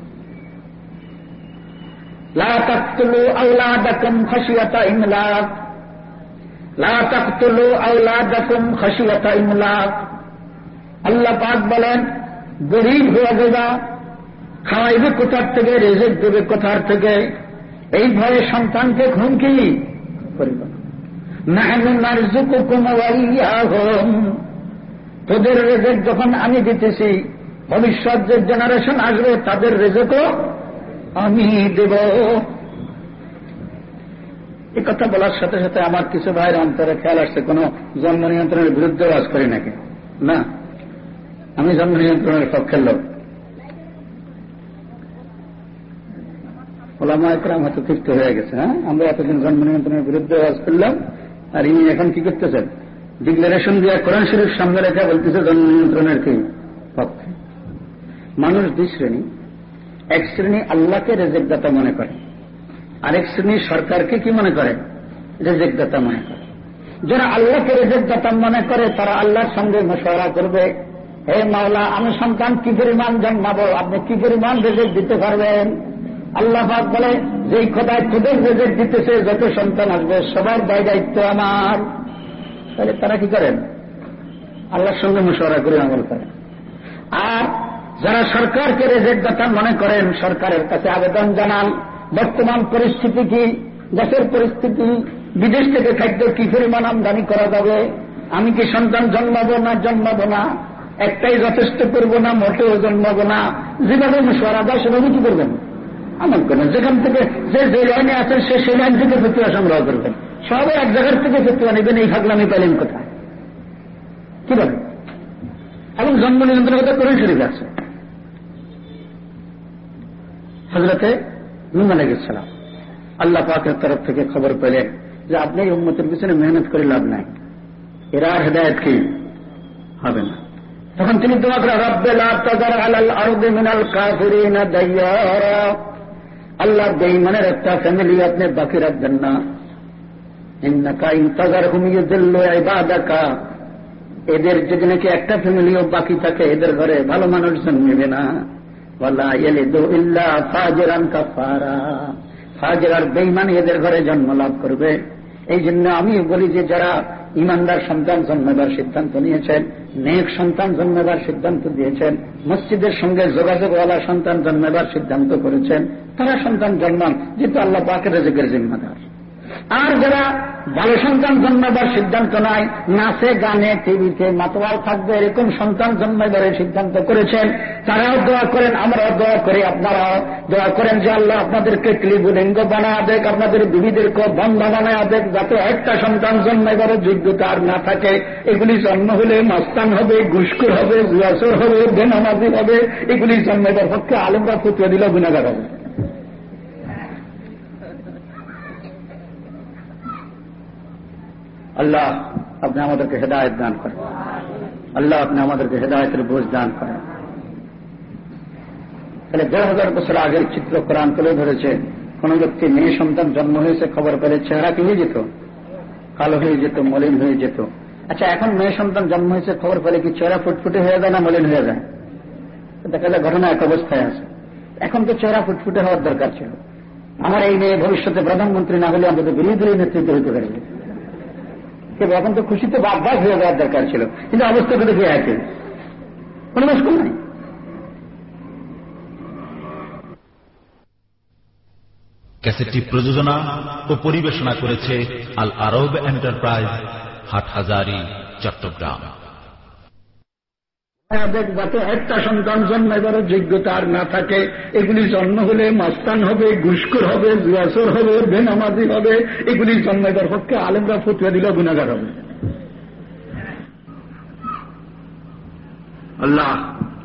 ইমলাক। ইমলাক। আল্লাহ পাক বলেন, গরিব হয়ে যাবা খাওয়াইবে কোথার থেকে, রেজেক দেবে কোথার থেকে, এই ভয়ে সন্তানকে হুমকি করিব ইয়াহুম তোদের রেজেক যখন আমি দিতেছি, ভবিষ্যৎ যে জেনারেশন আসবে, তাদের রেজেকও আমি দেব। এই কথা বলার সাথে সাথে আমার কিছু ভাইয়ের অন্তরে খেয়াল আসছে, কোন জন্ম নিয়ন্ত্রণের বিরুদ্ধে বাস করি নাকি? না, আমি জন্ম নিয়ন্ত্রণের পক্ষের লোক। ওলামা একরাম হয়তো তৃপ্ত হয়ে গেছে হ্যাঁ? আমরা এতদিন জন্ম নিয়ন্ত্রণের বিরুদ্ধে বাস করলাম, আর ইনি এখন কি করতেছেন? ডিক্লারেশন দিয়ে কোরআন শরীফ সামনে রেখে বলতেছে জন্ম নিয়ন্ত্রণের কি পক্ষে। মানুষ দুই শ্রেণি। এক শ্রেণি আল্লাহকে রেজেকদাতা মনে করে। আরেক শ্রেণি সরকারকে কি মনে করে? রেজেকদাতা মনে করে। যারা আল্লাহকে রেজেকদাতা মনে করে, তারা আল্লাহর সঙ্গে মশওয়ারা করবে। হে মাওলা, আমি সন্তান কি পরিমাণ জন্মাবো? আপনি কি পরিমাণ রেজেক দিতে পারবেন? আল্লাহ পাক বলে যে খোদায় তোদের রেজেক দিতেছে, যত সন্তান আসবে, সবার দায় দায়িত্ব আমার। তাহলে তারা কি করেন? আল্লাহর সঙ্গে মশওয়ারা করে আমল করেন। আর যারা সরকারকে রেজেকদাতা মনে করেন, সরকারের কাছে আবেদন জানান, বর্তমান পরিস্থিতি কি? দেশের পরিস্থিতি, বিদেশ থেকে খাদ্য কি পরিমাণ আমদানি করা যাবে? আমি কি সন্তান জন্মাবো না জন্মাবো না? একটাই যথেষ্ট করব না, মোটেও জন্মাবো না? যেভাবে মশওয়ারা দেয় সেভাবে কি করবেন? আমল করবেন যেখান থেকে যে যে লাইনে আছেন, সে সেই লাইন থেকে ফতুয়া সংগ্রহ করবেন। সবাই এক জায়গার থেকে ফতুয়া নেবেন এই ফাগলামি পেলেন কোথায়? কীভাবে এবং জন্ম নিয়ন্ত্রণ কথা করে শরীফ আছে। হজরতে নুম আলাইসালাম আল্লাহ পাকের তরফ থেকে খবর পেলেন যে আপনি এই উম্মতের পিছনে মেহনত করে লাভ নাই। এরা আর হেদায়ত কি? হবে না। তখন তিনি করে রব্বে দাইয়ারা। আল্লাহ বেঈমানের একটা ফ্যামিলি আপনি বাকি রাখবেন না। এদের যদি নাকি একটা ফ্যামিলিও বাকি থাকে, এদের ঘরে ভালো মানুষ জন্মেবে না। বলা এলে দো ইল্লা ফাজরান কাফারা ফাজর বেইমান এদের ঘরে জন্ম লাভ করবে। এই জন্য আমি বলি যে যারা ইমানদার সন্তান জন্মেবার সিদ্ধান্ত নিয়েছেন, নেক সন্তান জন্মাবার সিদ্ধান্ত দিয়েছেন, মসজিদের সঙ্গে যোগাযোগওয়ালা সন্তান জন্মাবার সিদ্ধান্ত করেছেন, তারা সন্তান জন্মান, যেহেতু আল্লাহ পাকের জিম্মাদার। আর যারা ভালো সন্তান জন্মাবার সিদ্ধান্ত নাই, নাচে, গানে, টিভিতে মাতোয়ার থাকবে, এরকম সন্তান জন্মাবারের সিদ্ধান্ত করেছেন, তারাও দোয়া করেন, আমরাও দোয়া করি আপনারাও। দোয়া করেন যে আল্লাহ আপনাদেরকে ক্লিবুলিঙ্গ বানায় দেখ, আপনাদের বিবিদেরকে বন্ধ বানায় দেখ, যাতে একটা সন্তান জন্মাবারের যোগ্যতা আর না থাকে। এগুলি জন্ম হলে মাস্তান হবে ঘুষকুর হবে জুয়াসর হবে, বেনামাজি হবে, এগুলি জন্মাবার পক্ষে আলমরা ফুটিয়ে দিল, গুণাগার হবে। আল্লাহ আপনি আমাদেরকে হেদায়ত দান করেন। আল্লাহ আপনি আমাদেরকে হেদায়তের বোঝ দান করেন। তাহলে দেড় হাজার বছর আগের চিত্র কোরআন তুলে ধরেছে, কোন ব্যক্তি মেয়ে সন্তান জন্ম হয়েছে, খবর পেলে চেহারা কি হয়ে যেত? কালো হয়ে যেত, মলিন হয়ে যেত। আচ্ছা এখন মেয়ে সন্তান জন্ম হয়েছে, খবর পেলে কি চেহারা ফুটফুটে হয়ে যায় না মলিন হয়ে যায়? দেখা যায় ঘটনা এক অবস্থায় আছে। এখন তো চেহারা ফুটফুটে হওয়ার দরকার ছিল। আমার এই মেয়ে ভবিষ্যতে প্রধানমন্ত্রী না হলে আমাদের বিরোধী নেতৃত্ব হতে পারবে কিন্তু এখন তো খুশিতে বাদ হয়ে যাওয়ার দরকার ছিল। কিন্তু অবস্থা করে হয়ে আছে কোনো মুশকিল নাই। ক্যাসেটটি প্রযোজনা ও পরিবেশনা করেছে আল আরব এন্টারপ্রাইজ হাটহাজারি চট্টগ্রাম। দেখ, যাতে একটা সন্তান জন্মাইবার যোগ্যতা আর না থাকে, এগুলি জন্ম হলে মাস্তান হবে ঘুষকুর হবে, জুয়াসর হবে, বেনামাজি হবে, এগুলি জন্মাইবার পক্ষে আলেমরা ফতুয়া দিল গুণাগার হবে। আল্লাহ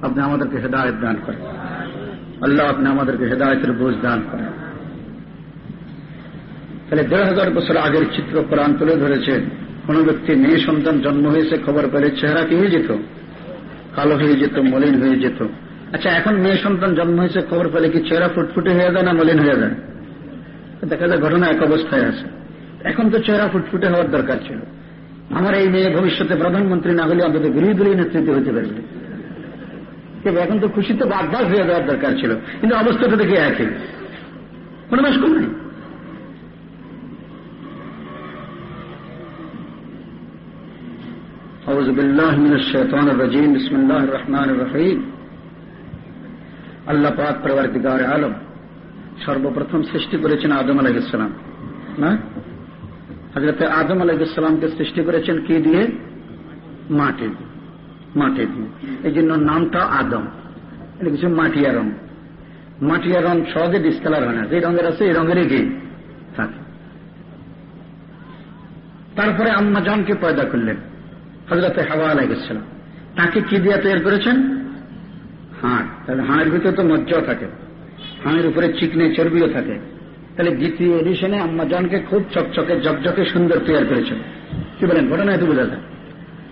আপনি আমাদেরকে হেদায়ত দান করেন। আল্লাহ আপনি আমাদেরকে হেদায়তের বোঝ দান করেন। তাহলে দেড় হাজার বছর আগের চিত্র প্রাণ তুলে ধরেছে, কোন ব্যক্তি মেয়ে সন্তান জন্ম হয়েছে, খবর পেলে চেহারা কি হয়ে যেত? কালো হয়ে যেত, মলিন হয়ে যেত। আচ্ছা এখন মেয়ে সন্তান জন্ম হয়েছে, খবর পেলে কি চেহারা ফুটফুটে হয়ে যায় না মলিন হয়ে যায়? দেখা যায় ঘটনা এক অবস্থায় আছে। এখন তো চেহারা ফুটফুটে হওয়ার দরকার ছিল। আমার এই মেয়ে ভবিষ্যতে প্রধানমন্ত্রী না হলে অন্তত বিরোধী দলীয় নেতৃত্ব হতে পারবে। এখন তো খুশিতে বাদবাস হয়ে যাওয়ার দরকার ছিল। কিন্তু অবস্থাটা দেখে একই। কোনো মুশকিল নেই? أعوذ بالله من الشيطان الرجيم بسم الله الرحمن الرحيم আল্লাহ পাক প্রবর্তিকার আলম সর্বপ্রথম সৃষ্টি করেছেন আদম আলাইসালাম না হজরত আদম আলাইসালামকে সৃষ্টি করেছেন কি দিয়ে মাটি মাটি দিয়ে এই জন্য নামটা আদম এটা কিছু মাটিয়া রং মাটিয়া রং সহজে ডিসকালার হয় না যে রঙের আছে এই রঙেরই কি থাকে তারপরে আম্মা জনকে পয়দা করলেন হজরতে হাওয়া আলাইসালাম তাকে কি দিয়ে তৈরি করেছেন? হাড়। তাহলে হাড়ের ভিতরে তো মজ্জাও থাকে। হাড়ের উপরে চিকনে চর্বিও থাকে। তাহলে দ্বিতীয় এডিশনে আম্মা জনকে খুব চকচকে জকজকে সুন্দর তৈরি করেছেন। কি বলেন? ঘটনা এত বোঝা যায়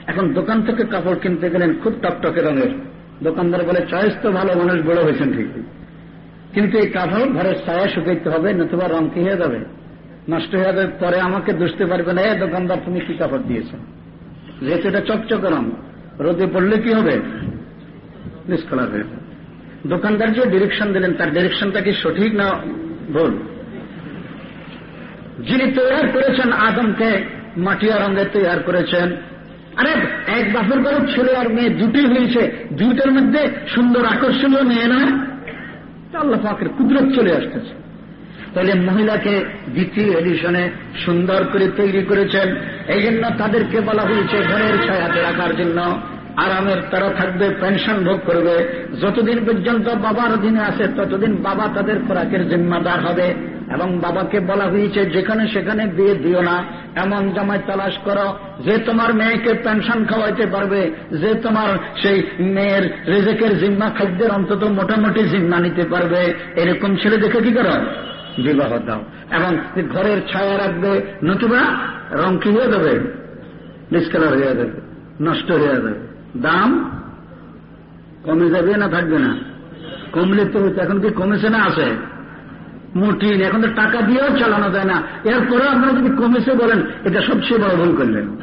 এখন দোকান থেকে কাপড় কিনতে গেলেন খুব টকটকে রঙের। দোকানদার বলে, চয়েস তো ভালো, মানুষ বড় হয়েছেন ঠিকই কিন্তু এই কাপড় ঘরের ছায়া শুকাইতে হবে, নতুবা রং কি হয়ে যাবে? নষ্ট হয়ে যাবে, পরে আমাকে দুষতে পারবে না। এ দোকানদার, তুমি কি কাপড় দিয়েছ? যেহেতু এটা চকচকে রং রোদে পড়লে কি হবে? ডিসকালার হয়ে দোকানদার যে ডিরেকশন দিলেন, তার ডিরেকশনটা কি সঠিক না ভুল? যিনি তৈরি করেছেন আদমকে মাটিয়া রঙের তৈরি করেছেন, আরে এক বাপের ঘরের ছেলে আর মেয়ে দুটি হয়েছে, দুইটার মধ্যে সুন্দর আকর্ষণীয় মেয়ে নয় আল্লাহ পাকের কুদরত চলে আসতেছে। তাহলে মহিলাকে দ্বিতীয় এডিশনে সুন্দর করে তৈরি করেছেন। এই জন্য তাদেরকে বলা হয়েছে ঘরের ছায়াতে রাখার জন্য। আরামের তারা থাকবে পেনশন ভোগ করবে। যতদিন পর্যন্ত বাবার অধীনে আছে, ততদিন বাবা তাদের খোরাকের জিম্মাদার হবে। এবং বাবাকে বলা হয়েছে, যেখানে সেখানে বিয়ে দিও না, এমন জামাই তালাশ করো, যে তোমার মেয়েকে পেনশন খাওয়াইতে পারবে, যে তোমার সেই মেয়ের রেজেকের জিম্মা খাদ্যের অন্তত মোটামুটি জিম্মা নিতে পারবে। এরকম ছেলে দেখে কি করো? বিবাহ দাও। এবং ঘরের ছায়া রাখবে, নতুবা রং কি হয়ে যাবে? ডিসকালার হয়ে যাবে, নষ্ট হয়ে যাবে। দাম কমে যাবে না থাকবে না? কমলে তো এখন কি কমেছে না আছে? মোটিন এখন তো টাকা দিয়েও চালানো যায় না। এরপরে আপনারা যদি কমেছে বলেন, এটা সবচেয়ে বড় ভুল করলেন।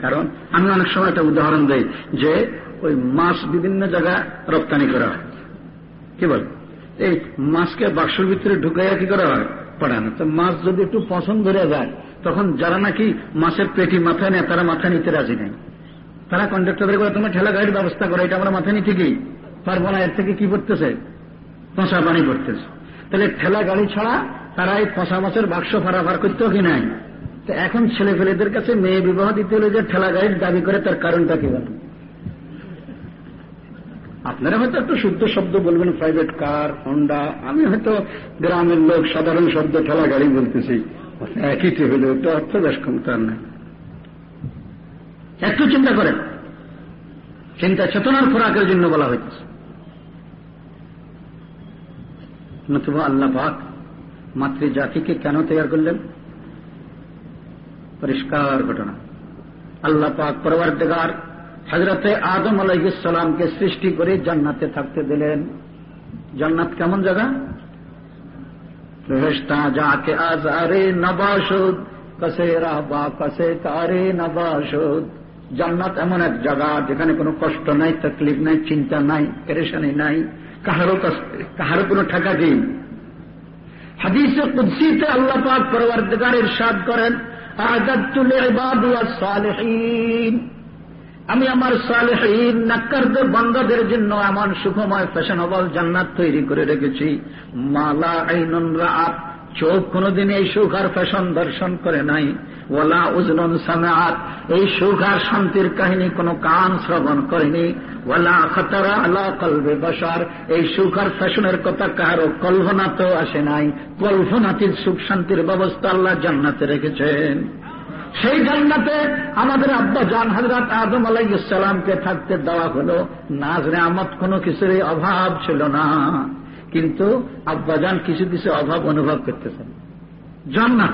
কারণ আমি অনেক সময় একটা উদাহরণ দিই যে ওই মাছ বিভিন্ন জায়গায় রপ্তানি করা হয়। কি বল? এই মাছকে বাক্সর ভিতরে ঢুকাইয়া কি করা হয়? পড়ানো। তো মাছ যদি একটু পছন্দ ধরে যায়, তখন যারা নাকি মাছের পেটি মাথায় নেয়, তারা মাথা নিতে রাজি নেই। তারা কন্ডাক্টরদের করে, তোমার ঠেলা গাড়ির ব্যবস্থা করে, এটা আমরা মাথায় নিতে কি? পারব না, এর থেকে কি করতেছে পচা পানি করতেছে তাহলে ঠেলা গাড়ি ছাড়া তারা এই পচা মাছের বাক্স ফারাফার করতেও কি নাই? তো এখন ছেলে কাছে মেয়ে বিবাহ দিতে হলে যে ঠেলা গাড়ির দাবি করে, তার কারণটা কি বলেন আপনারা হয়তো একটু শুদ্ধ শব্দ বলবেন প্রাইভেট কার হন্ডা আমি হয়তো গ্রামের লোক, সাধারণ শব্দ, ঠেলা গাড়ি বলতেছি। একই টেবিলে ওটা অর্থ বেশ ক্ষমতার নাই একটু চিন্তা করেন। চিন্তা চেতনার খোরাকের জন্য বলা হইতেছে। নতুবা আল্লাহ পাক মাতৃজাতিকে কেন তৈরি করলেন? পরিষ্কার ঘটনা। আল্লাহ পাক পরবর্তীকার হজরতে আদম আলাইসালামকে সৃষ্টি করে জান্নাতে থাকতে দিলেন। জান্নাত কেমন জায়গা? ফেরেশতা, যাকে আজারে নবাসুদ কসে রাবা কসে তারে নবাসুদ। জান্নাত এমন এক জায়গা যেখানে কোনো কষ্ট নাই, তকলিফ নাই, চিন্তা নাই, পেরেশানি নাই, কাহারও কাহারও কোনো ঠেকা কি হাদিসে কুদ্সিতে আল্লাহ পাক পরবর্তীকার ইরশাদ করেন আদাতুল ইবাদ ওয়াস সালিহিন আমি আমার সালেহীন নাক্কারদের বান্দাদের জন্য এমন সুখময় ফ্যাশনেবল জান্নাত তৈরি করে রেখেছি। মালা আইনন রাত চোখ কোনদিন এই সুখ আর ফ্যাশন দর্শন করে নাই। ওলা উজলন সামাত এই সুখ আর শান্তির কাহিনী কোন কান শ্রবণ করেনি। ওয়ালা খতরা আলা কলবে বসার এই সুখ আর ফ্যাশনের কথা কারও কল্পনাতেও আসে নাই। কল্পনাতির সুখ শান্তির ব্যবস্থা আল্লাহ জান্নাতে রেখেছেন। সেই জান্নাতে আমাদের আব্বা জান হাজরাত আদম আলাইসালামকে থাকতে দেওয়া হলো। নাজরে আমত কোনো কিছুর অভাব ছিল না। কিন্তু আব্বাজান কিছু কিছু অভাব অনুভব করতেছেন। জান্নাত।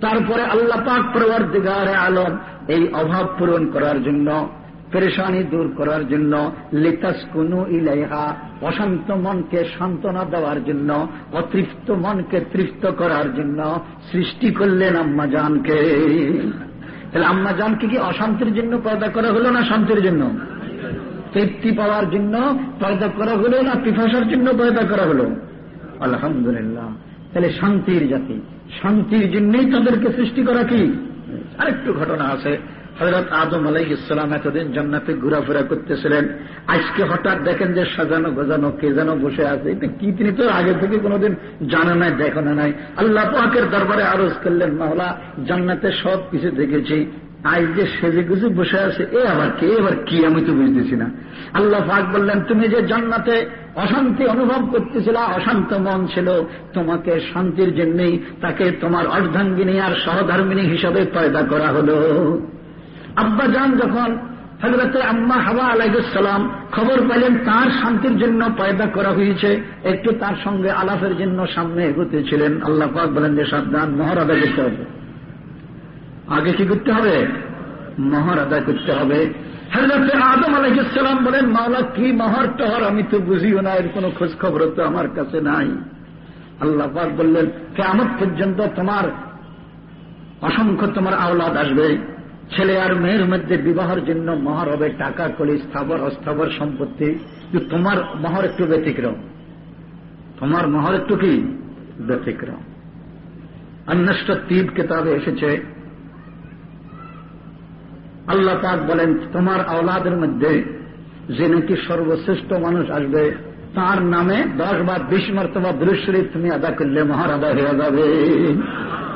তারপরে আল্লাহ পাক প্রবার দিগারে আলম এই অভাব পূরণ করার জন্য পেরেশানি দূর করার জন্য লেতাস কুনু ইলাইহা, অশান্ত মনকে সান্ত্বনা দেওয়ার জন্য, অতৃপ্ত মনকে তৃপ্ত করার জন্য সৃষ্টি করলেন আম্মাজানকে। তাহলে আম্মাজানকে কি অশান্তির জন্য পয়দা করা হলো না শান্তির জন্য? তৃপ্তি পাওয়ার জন্য পয়দা করা হলো না পিফাসার জন্য পয়দা করা হলো? আলহামদুলিল্লাহ। তাহলে শান্তির জাতি, শান্তির জন্যই তাদেরকে সৃষ্টি করা কি? আরেকটু ঘটনা আছে। হজরত আদম আলাই ইসলাম এতদিন জান্নাতে ঘোরাফেরা করতেছিলেন। আজকে হঠাৎ দেখেন যে সাজানো গোজানো, কে যেন বসে আছে। এটা কি তিনি তো আগে থেকে কোনোদিন জানে নাই, দেখো না নাই। আল্লাহ পাকের দরবারে আরজ করলেন, মাওলা জান্নাতে সব কিছু দেখেছি। আজ যে সেজে গুজে বসে আছে, এ আবার কে? এবার কি? আমি তো বুঝতেছি না। আল্লাহ ফাক বললেন, তুমি যে জান্নাতে অশান্তি অনুভব করতেছিল, অশান্ত মন ছিল, তোমাকে শান্তির জন্যই তাকে তোমার অর্ধাঙ্গিনী আর সহধর্মিনী হিসাবে পয়দা করা হলো। আব্বা যান যখন হজরতে আম্মা হাওয়া আলাইসালাম খবর পেলেন তার শান্তির জন্য পয়দা করা হয়েছে, একটু তার সঙ্গে আলাপের জন্য সামনে এগোতেছিলেন আল্লাহ পাক বলেন যে সাবধান মহর আদায় করতে হবে। আগে কি করতে হবে? মহর আদায় করতে হবে। হজরতে আদম আলাইসালাম বলেন, মাওলা, কি মহর টহর আমি তো বুঝিও না, এর কোনো খোঁজ খবর তো আমার কাছে নাই। আল্লাহ পাক বললেন কেমন পর্যন্ত তোমার অসংখ্য তোমার আওলাদ আসবে। ছেলে আর মেয়ের মধ্যে বিবাহের জন্য মহর হবে টাকা, কলি, স্থাবর, অস্থাবর সম্পত্তি। তোমার মহর একটু ব্যতিক্রম। তোমার মহর একটু কি? ব্যতিক্রম। অন্যষ্ট তীব কেতাবে এসেছে, আল্লাহ পাক বলেন, তোমার আওলাদের মধ্যে যে নাকি সর্বশ্রেষ্ঠ মানুষ আসবে, তার নামে দশ বা বিশ মর্তবা দৃশ্যরী তুমি আদা করলে মহার আদা হয়ে যাবে।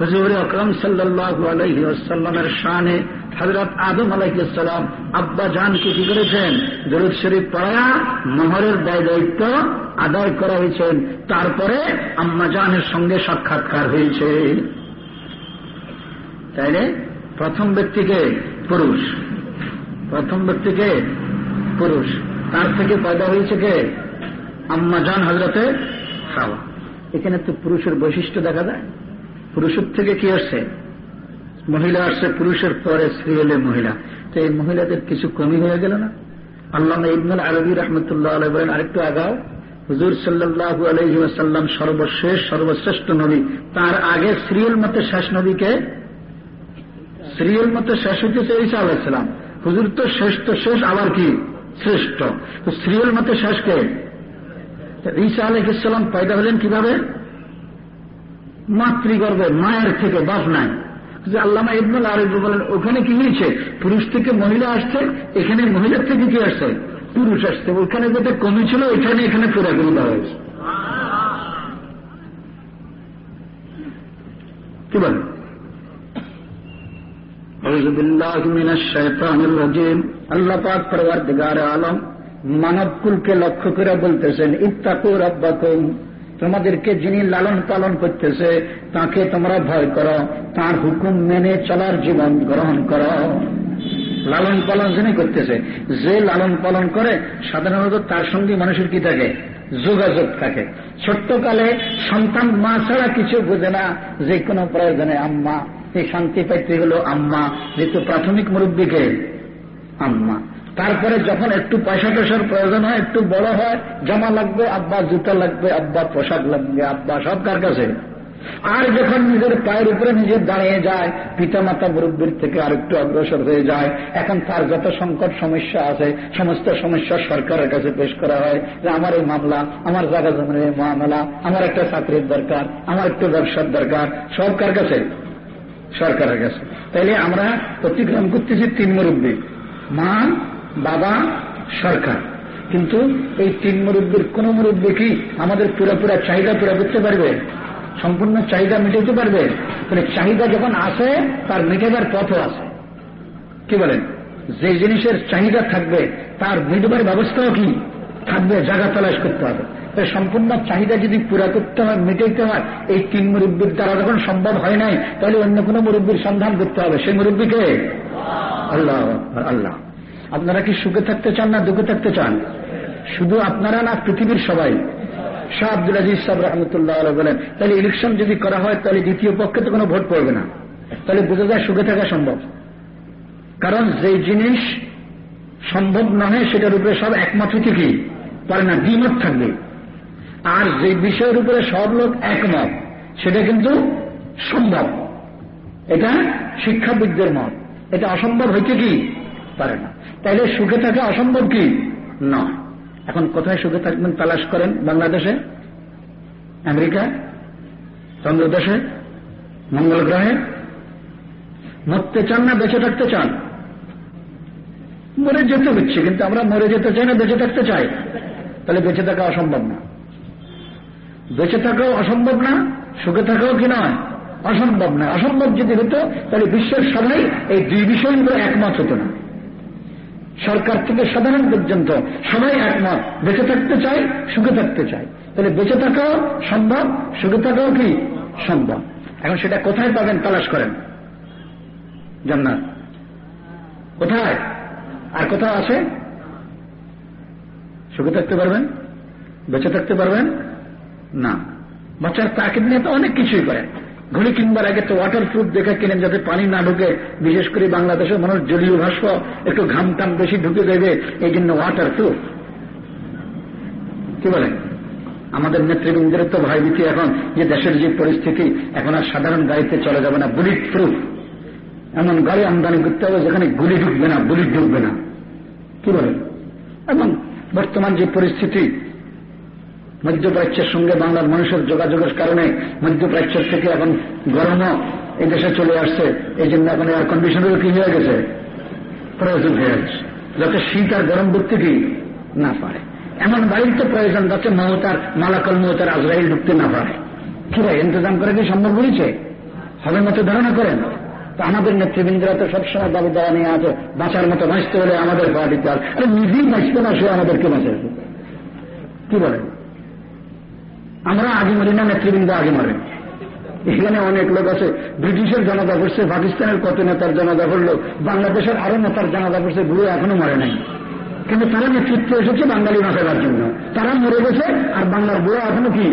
হজুর আকরম সাল্লাহ আলহি আসাল্লামের শানে হজরত আদম আলাইসালাম আব্বা জানকে কি করেছেন? দরুদ শরীফ পড়া মোহরের দায় দায়িত্ব আদায় করা হয়েছেন তারপরে আম্মা জানের সঙ্গে সাক্ষাৎকার হয়েছে। তাইলে প্রথম ব্যক্তিকে পুরুষ। প্রথম ব্যক্তিকে পুরুষ। তার থেকে পয়দা হয়েছে কে? আম্মা জান হজরতে খাওয়া এখানে তো পুরুষের বৈশিষ্ট্য দেখা যায়। পুরুষের থেকে কি আসছে মহিলা আসছে পুরুষের পরে সিরিয়ালে মহিলা। তো এই মহিলাদের কিছু কমি হয়ে গেল না? আল্লাহ ইবনুল আরবি রহমতুল্লাহ আলহ বলেন, আরেকটু আগাও। হুজুর সাল্লাহ আলহিমাসাল্লাম সর্বশেষ, সর্বশ্রেষ্ঠ নবী। তার আগে সিরিয়াল মতে শেষ নবীকে? সিরিয়াল মতে শেষ হইতেছে ঈসা আলাহিসাম হুজুর তো শেষ তো শেষ, আবার কি? শ্রেষ্ঠ। তো সিরিয়াল মতে শেষকে ঈসা আলহিসাল্লাম পয়দা হলেন কীভাবে? মাতৃগর্ভে মায়ের থেকে বাপ নাই। যে আল্লামা ইবনুল আরবি বলেন ওখানে কি হয়েছে? পুরুষ থেকে মহিলা আসছে এখানে মহিলার থেকে কি আসছে? পুরুষ আসছে। ওখানে যেটা কমি ছিল ওইখানে এখানে এখানে পুরাপুরি দেওয়া হয়েছে। কি বলেন? আল্লাহ পাক পরবার দিগার আলম মানবকুলকে লক্ষ্য করে বলতেছেন ইত্তাকুর আব্বাকুম তোমাদেরকে যিনি লালন পালন করতেছে, তাকে তোমরা ভয় করো। তার হুকুম মেনে চলার জীবন গ্রহণ করো। লালন পালন যিনি করতেছে, যে লালন পালন করে, সাধারণত তার সঙ্গে মানুষের কি থাকে? যোগাযোগ থাকে। ছোট্টকালে সন্তান মা ছাড়া কিছু বোঝে না, যে কোনো প্রয়োজনে আম্মা। এই শান্তি পাইতে হলো আম্মা, যেহেতু প্রাথমিক মুরব্বীকে আম্মা। তারপরে যখন একটু পয়সা টয়সার প্রয়োজন হয়, একটু বড় হয়, জামা লাগবে, আব্বা জুতা লাগবে, আব্বা পোশাক লাগবে, আব্বা সব কার কাছে। আর যখন নিজের পায়ের উপরে নিজে দাঁড়িয়ে যায় পিতা মাতা মুরব্বীর থেকে আর একটু অগ্রসর হয়ে যায়, এখন তার যত সংকট সমস্যা আছে, সমস্ত সমস্যা সরকারের কাছে পেশ করা হয় যে আমার এই মামলা, আমার জায়গা জমির এই মামলা, আমার একটা চাকরির দরকার, আমার একটু ব্যবসার দরকার, সব কার কাছে? সরকারের কাছে। তাইলে আমরা অতিক্রম করতেছি তিন মুরব্বী। মা বাবা, সরকার। কিন্তু এই তিন মুরব্বীর কোন মুরব্বী কি আমাদের পুরোপুরা চাহিদা পুরা করতে পারবে? সম্পূর্ণ চাহিদা মেটাতে পারবে? তাহলে চাহিদা যখন আসে তার মেটাবার পথও আছে। কি বলেন? যে জিনিসের চাহিদা থাকবে, তার মিটবার ব্যবস্থাও কি? থাকবে, জায়গা তলাশ করতে হবে। সম্পূর্ণ চাহিদা যদি পুরা করতে হয়, মেটাইতে হয়, এই তিন মুরব্বীর দ্বারা যখন সম্ভব হয় নাই, তাহলে অন্য কোনো মুরব্বীর সন্ধান করতে হবে। সেই মুরব্বীকে আল্লাহ আল্লাহ। আপনারা কি সুখে থাকতে চান না দুঃখে থাকতে চান? শুধু আপনারা না, পৃথিবীর সবাই। শাহ আব্দুল আজিজ সাহেব রহমতুল্লাহ বলেন, তাহলে ইলেকশন যদি করা হয়, তাহলে দ্বিতীয় পক্ষে তো কোনো ভোট পড়বে না। তাহলে বোঝা যায় সুখে থাকা সম্ভব। কারণ যে জিনিস সম্ভব নয় সেটার উপরে সব একমত হইতে কি? পারে না, দ্বিমত থাকবে। আর যে বিষয়ের উপরে সব লোক একমত, সেটা কিন্তু সম্ভব। এটা শিক্ষাবিদদের মত। এটা অসম্ভব হইতে কি? পারে না। তাইলে সুখে থাকা অসম্ভব কি? নয় এখন কোথায় সুখে থাকবেন তালাশ করেন? বাংলাদেশে? আমেরিকা? চন্দ্রদেশে? মঙ্গল গ্রহে মরতে চান না, বেঁচে থাকতে চান? মরে যেতে হচ্ছে, কিন্তু আমরা মরে যেতে চাই না, বেঁচে থাকতে চাই। তাহলে বেঁচে থাকা অসম্ভব না। বেঁচে থাকাও অসম্ভব না, সুখে থাকাও কি নয়? অসম্ভব না। অসম্ভব যদি হতো, তাহলে বিশ্বের সবাই এই দুই বিষয়গুলো একমত হতো না। সরকার থেকে সাধারণ পর্যন্ত সবাই একমত, বেঁচে থাকতে চাই সুখে থাকতে চাই তাহলে বেঁচে থাকাও সম্ভব, সুখে থাকাও কি সম্ভব? এখন সেটা কোথায় পাবেন তালাশ করেন? জান্নাত। কোথায়? আর কোথাও আছে? সুখে থাকতে পারবেন? বেঁচে থাকতে পারবেন? না। বাচ্চার তাকিদ নিয়ে তো অনেক কিছুই করে। ঘড়ি কিনবার আগে তো ওয়াটার প্রুফ দেখে কিনেন যাতে পানি না ঢুকে। বিশেষ করে বাংলাদেশের মানুষ জলীয় ভাষ্প একটু ঘাম টাম বেশি ঢুকে দেবে, এই জন্য ওয়াটার প্রুফ কি বলেন? আমাদের নেতৃবৃন্দের তো ভয়ভীতি এখন যে দেশের যে পরিস্থিতি, এখন আর সাধারণ গাড়িতে চলে যাবে না বুলেট প্রুফ এমন গাড়ি আমদানি করতে হবে যেখানে গুলি ঢুকবে না বুলেট ঢুকবে না। কি বলেন? এবং বর্তমান যে পরিস্থিতি মধ্যপ্রাচ্যের সঙ্গে বাংলার মানুষের যোগাযোগের কারণে মধ্যপ্রাচ্যের থেকে এখন গরমও এই দেশে চলে আসছে এই জন্য এখন এয়ার কন্ডিশনেরও কি হয়ে গেছে। প্রয়োজন হয়ে গেছে। যাতে শীত আর গরম ঢুকতে না পারে। এমন বাড়ির তো প্রয়োজন যাতে মমতার, মালাকল মমতার আজরাইল ঢুকতে না পারে। কি ভাই, ইন্তজাম করে কি সম্ভব হয়েছে হবে মতো ধারণা করেন। তো আমাদের নেতৃবৃন্দরা তো সবসময় দাবি দেওয়া নিয়ে আছে, বাঁচার মতো বাঁচতে হলে আমাদের পার্টিতে আরে নিজেই বাঁচতে না, সে আমাদেরকে বাঁচাবে কি বলেন? আমরা আগে মরি না, নেতৃবৃন্দ আগে মরে। এখানে অনেক লোক আছে, ব্রিটিশের জানাজা করছে, পাকিস্তানের কত নেতার জানাজা করল, বাংলাদেশের আরও নেতার জানাজা করছে, বুড়ো এখনও মরে নাই। কিন্তু তারা নেতৃত্ব এসেছে বাঙালি মাথাবার জন্য। তারা মরে গেছে, আর বাংলার বুড়ো এখনও কি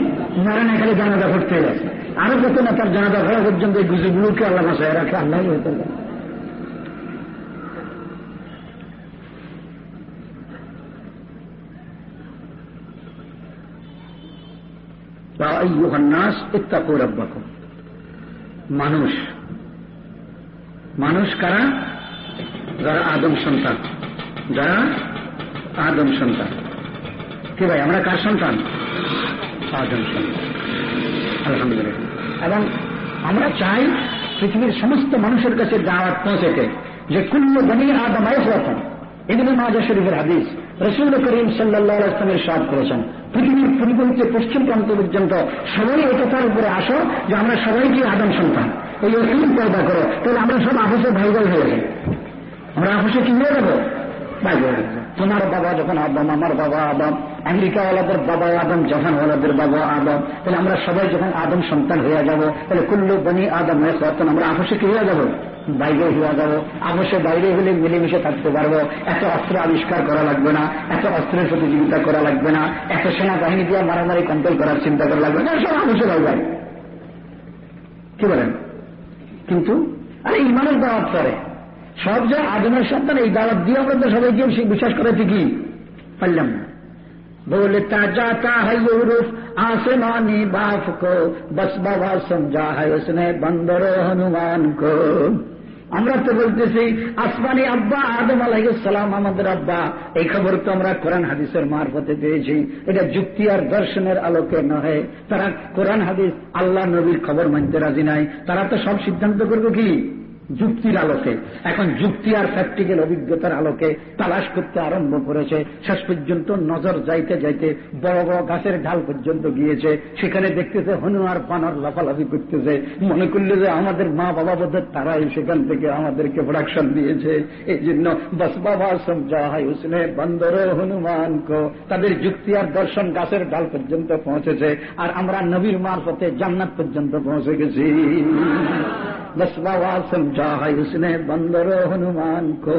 মরে না খালি জানাজা করতে গেছে আরও কত নেতার জানাজা করা পর্যন্ত এই গুজিগুলোকে আল্লাহ মাসায় রাখে আল্লাহ হতে পারে নাস ইত্তাকু রব্বাকুম মানুষ। মানুষ কারা? যারা আদম সন্তান। যারা আদম সন্তান। কি ভাই, আমরা কার সন্তান? আদম সন্তান। আলহামদুলিল্লাহ। এবং আমরা চাই পৃথিবীর সমস্ত মানুষের কাছে দাওয়াত পৌঁছেতে যে কুল্ল বনি আদম আয়সন এগুলো মাজা শরীফের হাদিস। রসুল করিম সাল্লাহ আসলামের সাদ করেছেন। পৃথিবীর পরিবর্তে পশ্চিম প্রান্ত পর্যন্ত সবাই একতার উপরে আসো যে আমরা সবাই কি আদম সন্তান। এই অসীম পয়দা করো, তাহলে আমরা সব আফসে ভাই ভাই হয়ে যাই। আমরা আফসে কি হয়ে যাব? ভাই তোমার বাবা যখন আদম, আমার বাবা আদম, আমেরিকাওয়ালাদের বাবা আদম জাহানওয়ালাদের বাবা আদম, তাহলে আমরা সবাই যখন আদম সন্তান হয়ে যাব, তাহলে কুল্লু বনি আদম হয়ে তখন আমরা আফসে কি হয়ে যাব? বাইরে হয়ে যাবো আবশ্যক বাইরে হলে মিলেমিশে থাকতে পারবো এত অস্ত্র আবিষ্কার করা লাগবে না এত অস্ত্রের প্রতিযোগিতা করা লাগবে না এত সেনাবাহিনী দিয়ে মারামারি কন্ট্রোল করার চিন্তা করা লাগবে না সব আবশ্যক হয়ে যায় কি বলেন কিন্তু আরে ইমানের দাওয়াত করে সব যে আদমের সন্তান এই দাওয়াত দিয়ে আমরা তো সবাইকে বিশ্বাস করেছি কি পারলাম না बोलता जाता है यूरुफ आसमानी बाप को बस बाबा समझा है उसने बंदर हनुमान को আমরা তো বলতেছি, আসমানি আব্বা আদম আলাইসালাম আমাদের আব্বা। এই খবর তো আমরা কোরআন হাদিসের মারফতে পেয়েছি। এটা যুক্তি আর দর্শনের আলোকে নহে। তারা কোরআন হাদিস আল্লাহ নবীর খবর মানতে রাজি নাই। তারা তো সব সিদ্ধান্ত করবে কি? যুক্তির আলোকে। এখন যুক্তি আর প্র্যাকটিক্যাল অভিজ্ঞতার আলোকে তালাশ করতে আরম্ভ করেছে। শেষ পর্যন্ত নজর যাইতে যাইতে বড় বড় গাছের ঢাল পর্যন্ত গিয়েছে। সেখানে দেখতেছে হনু আর বানর লাফালাফি করতেছে। মনে করলে যে আমাদের মা বাবা বোধের তারাই সেখান থেকে আমাদেরকে প্রোডাকশন দিয়েছে। এই জন্য বস বাবা সমঝা হয় উসনে বন্দর হনুমান কো তাদের যুক্তি আর দর্শন গাছের ঢাল পর্যন্ত পৌঁছেছে। আর আমরা নবীর মারফতে জান্নাত পর্যন্ত পৌঁছে গেছি। پہنچا اس نے بندر ہنومان کو،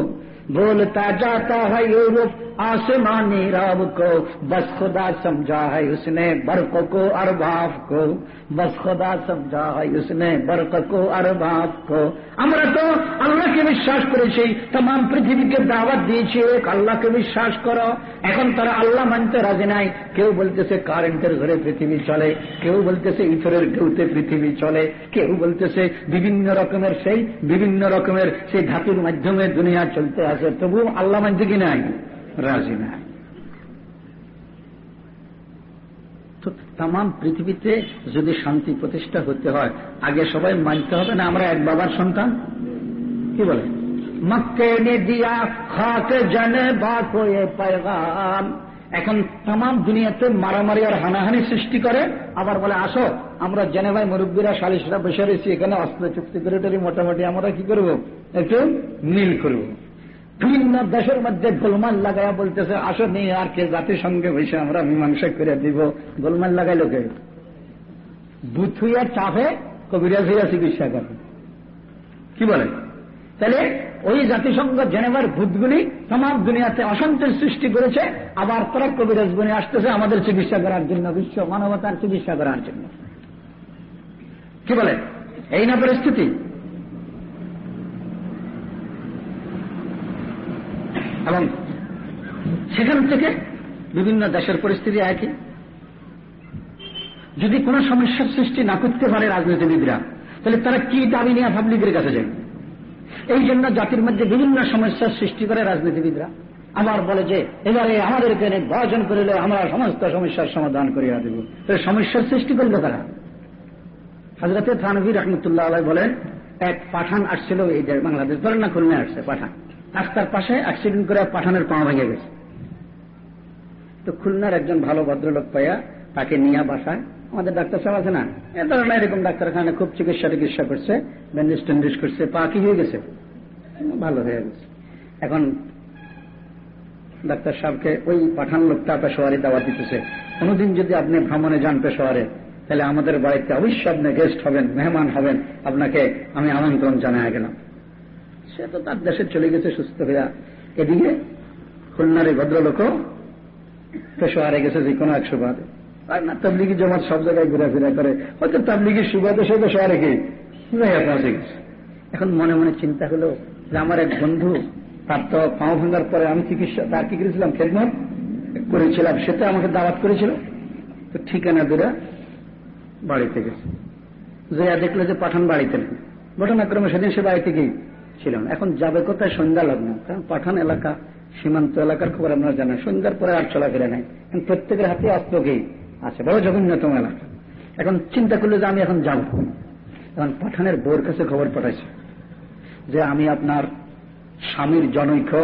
بولتا جاتا ہے یورپ آسمانی نیراب کو۔ بس خدا سمجھا ہے اس نے برق کو، ارباب کو۔ بس خدا سمجھا ہے اس نے برق کو، ارباب کو۔ আমরা তো আল্লাহকে বিশ্বাস করেছি তাম পৃথিবীকে দাওয়াত দিয়েছি, এক আল্লাহকে বিশ্বাস করো। এখন তারা আল্লাহ মানতে রাজি নাই। কেউ বলতেছে কারেন্টের ঘরে পৃথিবী চলে, কেউ বলতেছে ইথরের ঢেউতে পৃথিবী চলে, কেউ বলতেছে বিভিন্ন রকমের সেই, বিভিন্ন রকমের সেই ধাতুর মাধ্যমে দুনিয়া চলতে আছে তবু আল্লাহ মানতে কি নাই? রাজি নাই। তো তাম পৃথিবীতে যদি শান্তি প্রতিষ্ঠা হতে হয়, আগে সবাই মানতে হবে না আমরা এক বাবার সন্তান? কি বলে? মক্কে নে দিয়া খাকে জানে বা কোয়ে পায়গাম। এখন তাম দুনিয়াতে মারামারি আর হানাহানি সৃষ্টি করে, আবার বলে, আসো, আমরা জেনেভাই মুরব্বীরা সালিশরা বসে রয়েছি, এখানে অস্ত্র চুক্তি করে মোটামুটি আমরা কি করব? একটু মিল করব। বিভিন্ন দেশের মধ্যে গোলমাল লাগাইয়া বলতেছে, আসো নিয়ে আর কে জাতিসংঘে বসে আমরা মীমাংসা করে দিব। গোলমাল লাগাই লোকে বুথুইয়া চাপে কবিরাজ হইয়া চিকিৎসা করে। কি বলে? তাহলে ওই জাতিসংঘ জেনেভার ভূতগুলি তাম দুনিয়াতে অশান্তির সৃষ্টি করেছে, আবার তারা কবিরাজ বনে আসতেছে আমাদের চিকিৎসা করার জন্য, বিশ্ব মানবতার চিকিৎসা করার জন্য। কি বলে? এই না পরিস্থিতি? এবং সেখান থেকে বিভিন্ন দেশের পরিস্থিতি একই যদি কোন সমস্যার সৃষ্টি না করতে পারে রাজনীতিবিদরা, তাহলে তারা কি দাবি নিয়ে পাবলিকের কাছে যায়? এই জন্য জাতির মধ্যে বিভিন্ন সমস্যার সৃষ্টি করে রাজনীতিবিদরা। আবার বলে যে, এবারে আমাদেরকে নির্বাচন করিলে আমরা সমস্ত সমস্যার সমাধান করিয়া দেব। তাহলে সমস্যার সৃষ্টি করল তারা। হজরতে থানভি রহমতুল্লাহ বলেন, এক পাঠান আসছিল, এই বাংলাদেশ ধরেন না খুলনায় আসছে, পাঠান। রাস্তার পাশে অ্যাক্সিডেন্ট করে পাঠানের পা ভেঙে গেছে। তো খুলনার একজন ভালো ভদ্রলোক পাইয়া তাকে নিয়ে বাসায়। আমাদের ডাক্তার সাহেব আছে না? এ ধরনের এরকম ডাক্তারখানে খুব চিকিৎসা টিকিৎসা করছে, ব্যান্ডেজ ট্যান্ডেজ করছে, পা কি হয়ে গেছে? ভালো হয়ে গেছে। এখন ডাক্তার সাহেবকে ওই পাঠান লোকটা পেশোয়ারি দাওয়া দিতেছে। কোনোদিন যদি আপনি ভ্রমণে যান পেশোয়ারে তাহলে আমাদের বাড়িতে অবশ্যই আপনি গেস্ট হবেন, মেহমান হবেন। আপনাকে আমি আমন্ত্রণ জানাই গেলাম। সে তো তার দেশে চলে গেছে, সুস্থ হইয়া এদিকে খুলনার এই ভদ্রলোকও পেশোয়ারে গেছে যে কোনো এক সুবাদে। আর না, তাবলিগি জমাত সব জায়গায় ঘুরাফেরা করে। হয়তো তাবলিগির সুবাদে সে পেশোয়ারে কি গেছে এখন মনে মনে চিন্তা হলো যে আমার এক বন্ধু, তার তো পাও ভাঙার পরে আমি চিকিৎসা, তার কি করেছিলাম খেদমত? করেছিলাম, সে তো আমাকে দাওয়াত করেছিল। তো ঠিকানা দিরা বাড়িতে গেছে। জয়া দেখল যে পাঠান বাড়িতে নেই। ঘটনাক্রমে সেদিন সে বাড়িতে গিয়ে ছিল না এখন যাবে কোথায়? সন্ধ্যা লগ্ন। কারণ পাঠান এলাকা, সীমান্ত এলাকার খবর আপনারা জানেন। সন্ধ্যার পরে আর চলাফেরা নাই। প্রত্যেকের হাতে অস্ত্রকেই আছে। বড় জঘন্যতম এলাকা। এখন চিন্তা করল যে আমি এখন যাব। এখন পাঠানের বোর কাছে খবর পাঠাইছে যে আমি আপনার স্বামীর জনৈক,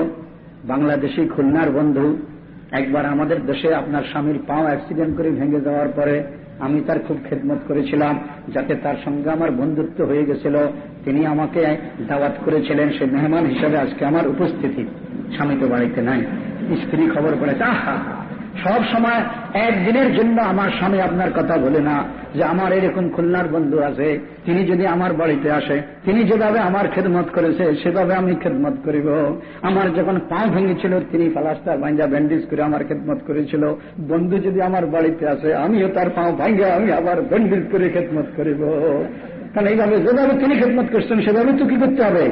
বাংলাদেশি খুলনার বন্ধু। একবার আমাদের দেশে আপনার স্বামীর পাও অ্যাক্সিডেন্ট করে ভেঙে যাওয়ার পরে আমি তার খুব খেদমত করেছিলাম, যাতে তার সঙ্গে আমার বন্ধুত্ব হয়ে গেছিল। তিনি আমাকে দাওয়াত করেছিলেন, সে মেহমান হিসাবে আজকে আমার উপস্থিতি। স্বামী তো বাড়িতে নাই। স্ত্রী খবর পড়েছে, আহা! সব সময় একদিনের জন্য আমার স্বামী আপনার কথা বলে না, যে আমার এরকম খুলনার বন্ধু আছে, তিনি যদি আমার বাড়িতে আসে, তিনি যেভাবে আমার খেদমত করেছে, সেভাবে আমি খেদমত করিব। আমার যখন পা ভেঙেছিল, তিনি ফালাস্টার ভাঙ্গা ব্যান্ডেজ করে আমার খেদমত করেছিল। বন্ধু যদি আমার বাড়িতে আসে, আমিও তার পাও ভাঙ্গা আমি আবার ব্যান্ডেজ করে খেদমত করিব। কারণ এইভাবে যেভাবে তিনি খেদমত করছেন, সেভাবে তো কি করতে হবে?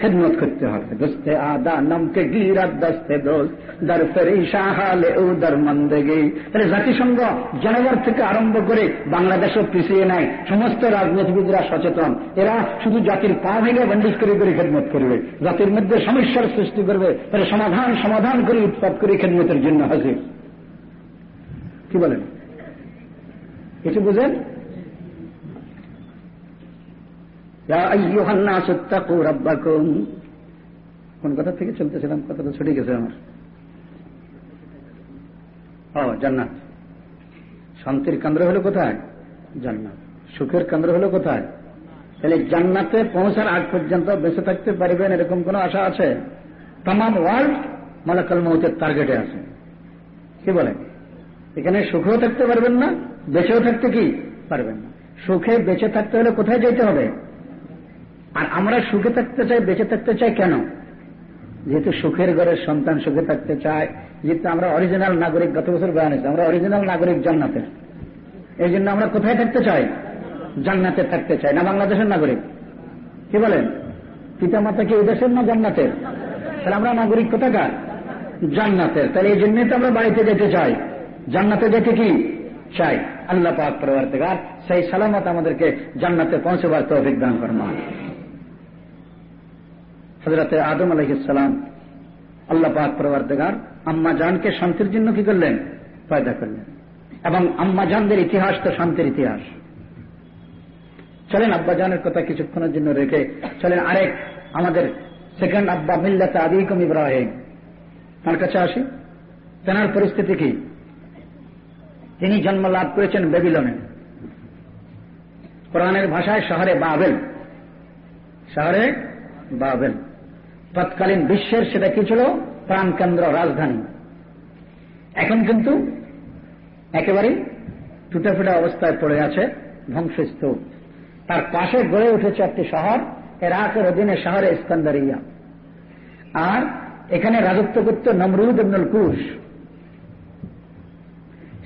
খেদমত করতে হবে। দোস্তে আদা নামকে গিরাত দস্তে দোষ দর ফেরিশা হালে ও দর মন্দেগি। তাহলে জাতিসংঘ জেনেভার থেকে আরম্ভ করে বাংলাদেশও পিছিয়ে নেয়। সমস্ত রাজনীতিবিদরা সচেতন। এরা শুধু জাতির পা ভেঙে বন্দিশ করে করে খেদমত করবে। জাতির মধ্যে সমস্যার সৃষ্টি করবে। তাহলে সমাধান সমাধান করে উৎপাদ করে খেদমতের জন্য হাজির। কি বলেন? কিছু বুঝেন? কোন কথা থেকে চলতেছিলাম? কথাটা ছুটে গেছে আমার। ও, জান্নাত। শান্তির কেন্দ্র হলো কোথায়? জান্নাত। সুখের কেন্দ্র হলো কোথায়? তাহলে জান্নাতে পৌঁছার আগ পর্যন্ত বেঁচে থাকতে পারবেন এরকম কোন আশা আছে? তাম ওয়ার্ল্ড মালাকাল মহতের টার্গেটে আছে। কি বলে? এখানে সুখেও থাকতে পারবেন না, বেঁচেও থাকতে কি? পারবেন না। সুখে বেঁচে থাকতে হলে কোথায় যেতে হবে? আর আমরা সুখে থাকতে চাই, বেঁচে থাকতে চাই কেন? যেহেতু সুখের ঘরের সন্তান সুখে থাকতে চায়, যেহেতু আমরা অরিজিনাল নাগরিক, গত বছর বয়ান হয়েছে, আমরা অরিজিনাল নাগরিক জান্নাতের। এই জন্য আমরা কোথায় থাকতে চাই? জান্নাতে থাকতে চাই, না বাংলাদেশের নাগরিক? কি বলেন? পিতা মাতা কি দেশের না জান্নাতের? তাহলে আমরা নাগরিক কোথাকার? জান্নাতের। তাহলে এই জন্যই তো আমরা বাড়িতে যেতে চাই। জান্নাতে যেতে কি চাই? আল্লাহ পাক প্রবর্তকার সেই সালামত আমাদেরকে জান্নাতে পৌঁছবার তৌফিক দান করমা হজরতে আদম আলহিসাম আল্লাহ পাক প্রবর্তগার আম্মা জানকে শান্তির জন্য কি করলেন? পয়দা করলেন। এবং আম্মা জানদের ইতিহাস তো শান্তির ইতিহাস। চলেন আব্বা জানের কথা কিছুক্ষণের জন্য রেখে চলেন আরেক আমাদের সেকেন্ড আব্বা মিল্লাতে আবিকম ইব্রাহিম। তার কাছে আসি। তেনার পরিস্থিতি কি? তিনি জন্ম লাভ করেছেন বেবিলনে। কোরআনের ভাষায় শহরে বাবেল। শহরে বাবেল। তৎকালীন বিশ্বের সেটা কি ছিল? প্রাণকেন্দ্র রাজধানী। এখন কিন্তু একেবারে টুটে ফুটে অবস্থায় পড়ে আছে ধ্বংসস্তূপ। তার পাশে গড়ে উঠেছে একটি শহর, এরাকের অধীনে শহরে ইস্কান্দারিয়া। আর এখানে রাজত্ব করত নমরুদ ইবনুল কুশ।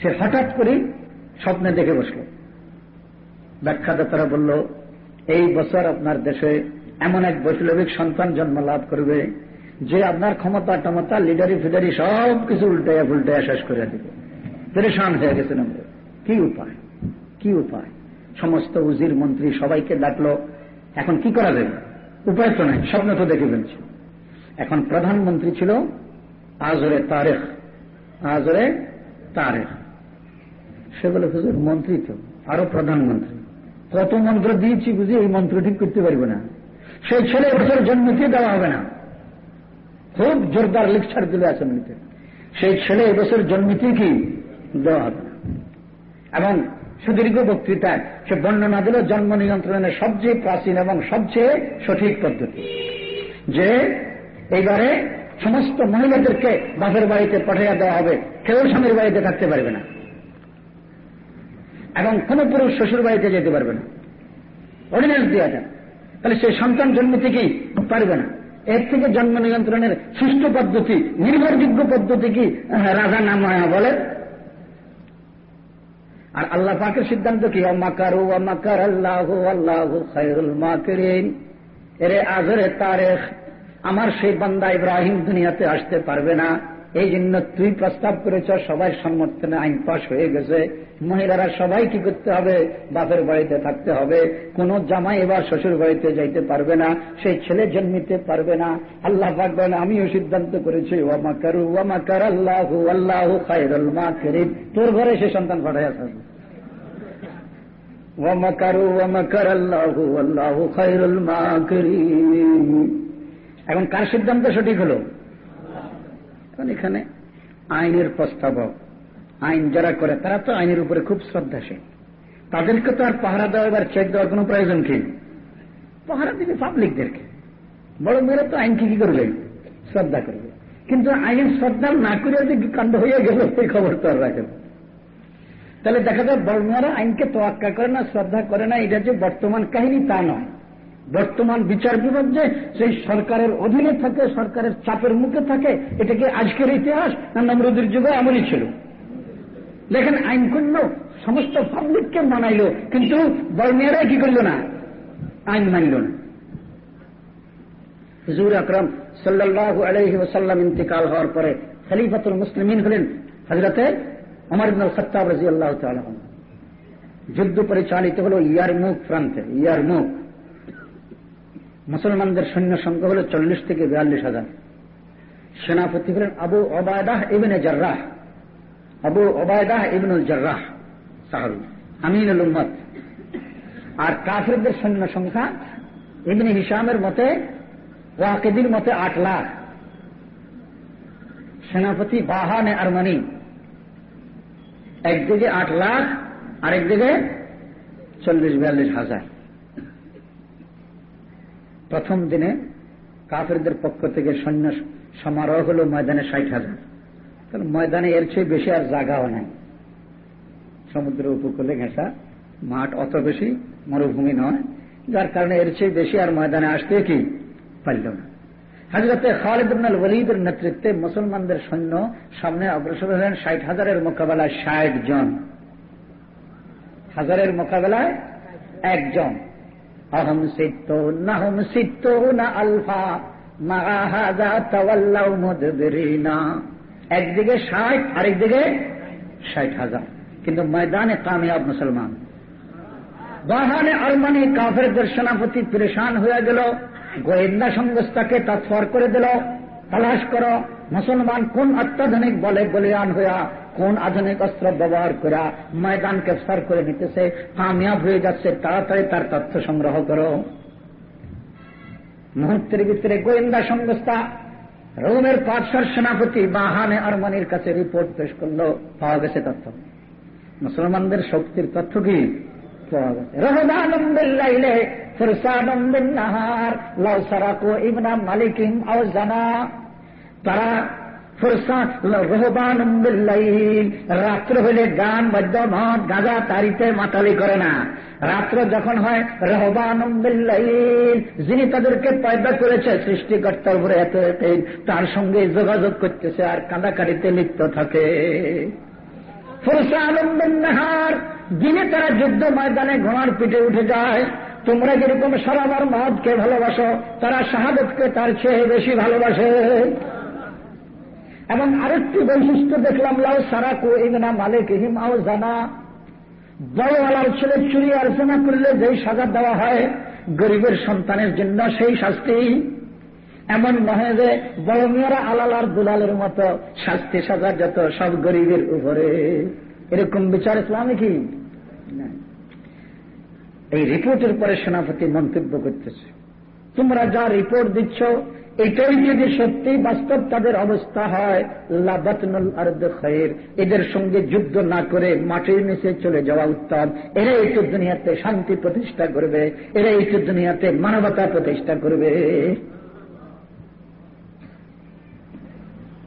সে হঠাৎ করে স্বপ্নে দেখে বসল। ব্যাখ্যাদাতারা বলল, এই বছর আপনার দেশে এমন এক বৈপ্লবিক সন্তান জন্ম লাভ করবে যে আপনার ক্ষমতা, টমতা, লিডারি, ফিডারি সব কিছু উল্টাইয়া ফুলটাইয়া শেষ করে দিবে। পরেশান হয়ে গেছেন আমরা। কি উপায়? কি উপায়? সমস্ত উজির মন্ত্রী সবাইকে ডাকলো, এখন কি করা যাবে? উপায় তো নাই, স্বপ্ন তো দেখে ফেলছে। এখন প্রধানমন্ত্রী ছিল আজরে তারেখ আজরে তারেখ। সে বলে মন্ত্রী তো, আরও প্রধানমন্ত্রী। কত মন্ত্র দিয়েছি বুঝি, এই মন্ত্র ঠিক করতে পারবে না। সেই ছেলে বছর জন্মতে দেওয়া হবে না। খুব জোরদার লেকচার দিলে অ্যাসেম্বলিতে সেই ছেলে এবছর জন্মিতে কি দেওয়া হবে না। এবং সুদীর্ঘ বক্তৃতায় সে বর্ণনা দিল, জন্ম নিয়ন্ত্রণের সবচেয়ে প্রাচীন এবং সবচেয়ে সঠিক পদ্ধতি। যে এইবারে সমস্ত মহিলাদেরকে বাপের বাড়িতে পাঠিয়ে দেওয়া হবে, কেউ স্বামীর বাড়িতে থাকতে পারবে না। এবং কোন পুরুষ শ্বশুর বাড়িতে যেতে পারবে না। অর্ডিন্যান্স দেওয়া যায় তাহলে সেই সন্তান জন্ম থেকেই পারবে না। এর থেকে জন্ম নিয়ন্ত্রণের সুষ্ঠু পদ্ধতি, নির্ভরযোগ্য পদ্ধতি কি? রাজা নামায়া বলে আর আল্লাহ পাকের সিদ্ধান্ত কি? অমাকারু অমাকার আল্লাহ আল্লাহ খায়রুল মাকিরিন। এরে আজরে তারেখ, আমার সেই বান্দা ইব্রাহিম দুনিয়াতে আসতে পারবে না। এই জন্য তুই প্রস্তাব করেছ, সবাই সমর্থনে আইন পাশ হয়ে গেছে। মহিলারা সবাই কি করতে হবে? বাপের বাড়িতে থাকতে হবে। কোন জামাই এবার শ্বশুর বাড়িতে যাইতে পারবে না, সেই ছেলে জন্মিতে পারবে না। আল্লাহ পাকবেন আমিও সিদ্ধান্ত করেছি ওয়ামাকারু ওয়ামাকার আল্লাহ আল্লাহ খায়রুল মা তোর ঘরে সে সন্তান পাঠাইয়া থাকবে ওয়ামাকারু ওয়ামাকার আল্লাহ আল্লাহ খায়রুল মা এখন কার সিদ্ধান্ত সঠিক হলো? এখন এখানে আইনের প্রস্তাবক, আইন যারা করে, তারা তো আইনের উপরে খুব শ্রদ্ধাশীল। তাদেরকে তো আর পাহারা দেওয়া এবার চেক দেওয়ার কোন প্রয়োজন কি? পাহারা দিবে পাবলিকদেরকে বড় মেয়েরা তো আইনকে কি করবে? শ্রদ্ধা করবে। কিন্তু আইনের শ্রদ্ধা না করে যে কাণ্ড হয়ে গেল সেই খবর তো আর রাখে তাহলে দেখা যায় বড় মেয়েরা আইনকে তোয়াক্কা করে না, শ্রদ্ধা করে না, এটা যে বর্তমান কাহিনী তা নয়। বর্তমান বিচার বিভাগ যে, সেই সরকারের অধীনে থাকে, সরকারের চাপের মুখে থাকে এটা কি আজকের ইতিহাস না নমরুদের যুগে এমনই ছিল। দেখেন আইন করল সমস্ত পাবলিককে মানাইল, কিন্তু বর্মিয়ারা কি করল না? আইন মানল না। হুজুর আকরম সাল্লাহ আলহি ওসাল্লাম ইন্তিকাল হওয়ার পরে খলিফাতুল মুসলিমিন হলেন হজরতে অমর ইবনুল খত্তাব রাজি আল্লাহ যুদ্ধ পরিচালিত হল ইয়ার মুখ প্রান্তে ইয়ার মুখ মুসলমানদের সৈন্য সংখ্যা হল চল্লিশ থেকে বিয়াল্লিশ হাজার। সেনাপতি হলেন আবু ওবায়দাহ ইবনে জার্রাহ। আবু ওবায়দাহ ইবনুল জার্রাহ সাহাবি আমিনুল উম্মত। আর কাফিরদের সৈন্য সংখ্যা ইবনে হিসামের মতে, ওয়াকেদির মতে আট লাখ। সেনাপতি বাহানে আরমানি, একদিকে আট লাখ, আরেকদিকে চল্লিশ বিয়াল্লিশ হাজার। প্রথম দিনে কাফেরদের পক্ষ থেকে সৈন্য সমারোহ হল ময়দানে ষাট হাজার। তাহলে ময়দানে এর চেয়ে বেশি আর জায়গাও নাই। সমুদ্র উপকূলে ঘেঁষা মাঠ অত বেশি মরুভূমি নয়, যার কারণে এর চেয়ে বেশি আর ময়দানে আসতে কি পারল না। হাজরতে খালিদুল ওলিদের নেতৃত্বে মুসলমানদের সৈন্য সামনে অগ্রসর হলেন ষাট হাজারের মোকাবেলায় ষাট জন। হাজারের মোকাবেলায় একজন। অহম সিদ্ধ নাহম সিদ্ধ না আলফা একদিকে ষাট, আরেকদিকে ষাট হাজার। কিন্তু ময়দানে কামিয়াব মুসলমান। বাহানে আলমানি কাফেরদের সেনাপতি পরেশান হয়ে গেল। গোয়েন্দা সংস্থাকে তৎপর করে দিল। তালাশ করো, মুসলমান কোন অত্যাধুনিক বলে বলিয়ান হইয়া কোন আধুনিক অস্ত্র ব্যবহার করা ময়দান ক্যাপচার করে নিতেছে কামিয়াব হয়ে যাচ্ছে, তাড়াতাড়ি তার তথ্য সংগ্রহ করো। মুহূর্তের ভিতরে গোয়েন্দা সংস্থা রোমের পাটসার সেনাপতি বাহানে আরমানির কাছে রিপোর্ট পেশ করল, পাওয়া গেছে তথ্য। মুসলমানদের শক্তির তথ্য কি? তারা রাত্র হলে গান বাদ্য মদ গাঁজা তারিতে মাতালি করে না। রাত্র যখন হয় রহবানন্দিল্লাইল যিনি তাদেরকে পয়দা করেছে, সৃষ্টিকর্তার উপরে এত তার সঙ্গে যোগাযোগ করতেছে আর কাঁদাকাটিতে লিপ্ত থাকে। ফুরসা ফুরসানন্দিনাহার দিনে তারা যুদ্ধ ময়দানে ঘোড়ার পিঠে উঠে যায়, তোমরা যেরকম সরাবার মদকে ভালোবাসো, তারা শাহাদতকে তার চেয়ে বেশি ভালোবাসে। এবং আরেকটি বৈশিষ্ট্য দেখলাম, লাউ সারাকু ইমনা মালিক হিম আও জানা। বড়ওয়ালার ছেলে চুরি আলোচনা করলে যেই সাজা দেওয়া হয়, গরিবের সন্তানের জন্য সেই শাস্তি। এমন নহে যে বড় মেয়েরা আলালার দুলালের মতো শাস্তি সাজা যত সব গরিবের উপরে। এরকম বিচার ইসলামে কি? এই রিপোর্টের পরে সেনাপতি মন্তব্য করতেছে। তোমরা যা রিপোর্ট দিচ্ছ এটাই যদি সত্যি বাস্তব তাদের অবস্থা হয়, লাবাতনুল আর্দ খয়ের এদের সঙ্গে যুদ্ধ না করে মাটির নিচে চলে যাওয়া উত্তম। এরা একটু দুনিয়াতে শান্তি প্রতিষ্ঠা করবে। এরা একটু দুনিয়াতে মানবতা প্রতিষ্ঠা করবে।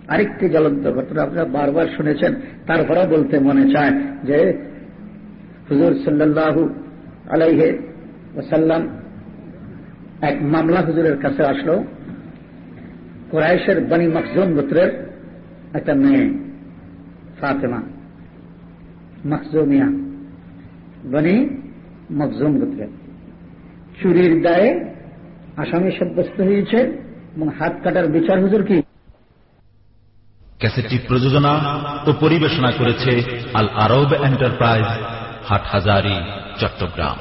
আরেকটি জলন্ত ঘটনা আপনারা বারবার শুনেছেন তারপরে বলতে মনে চায় যে হুজুর সাল্লাহ আলাইহে ওসাল্লাম এক মামলা হুজুরের কাছে আসলো। কোরআশের বনি মকজুম গোত্রের একটা মেয়ে, ফাতেমা মকজুমিয়া বনি মকজুম গোত্রের। চুরির দায়ে আসামি সাব্যস্ত হয়েছে এবং হাত কাটার বিচার হুজুর কি? ক্যাসেটটি প্রযোজনা ও পরিবেশনা করেছে আল আরব এন্টারপ্রাইজ হাটহাজারি চট্টগ্রাম।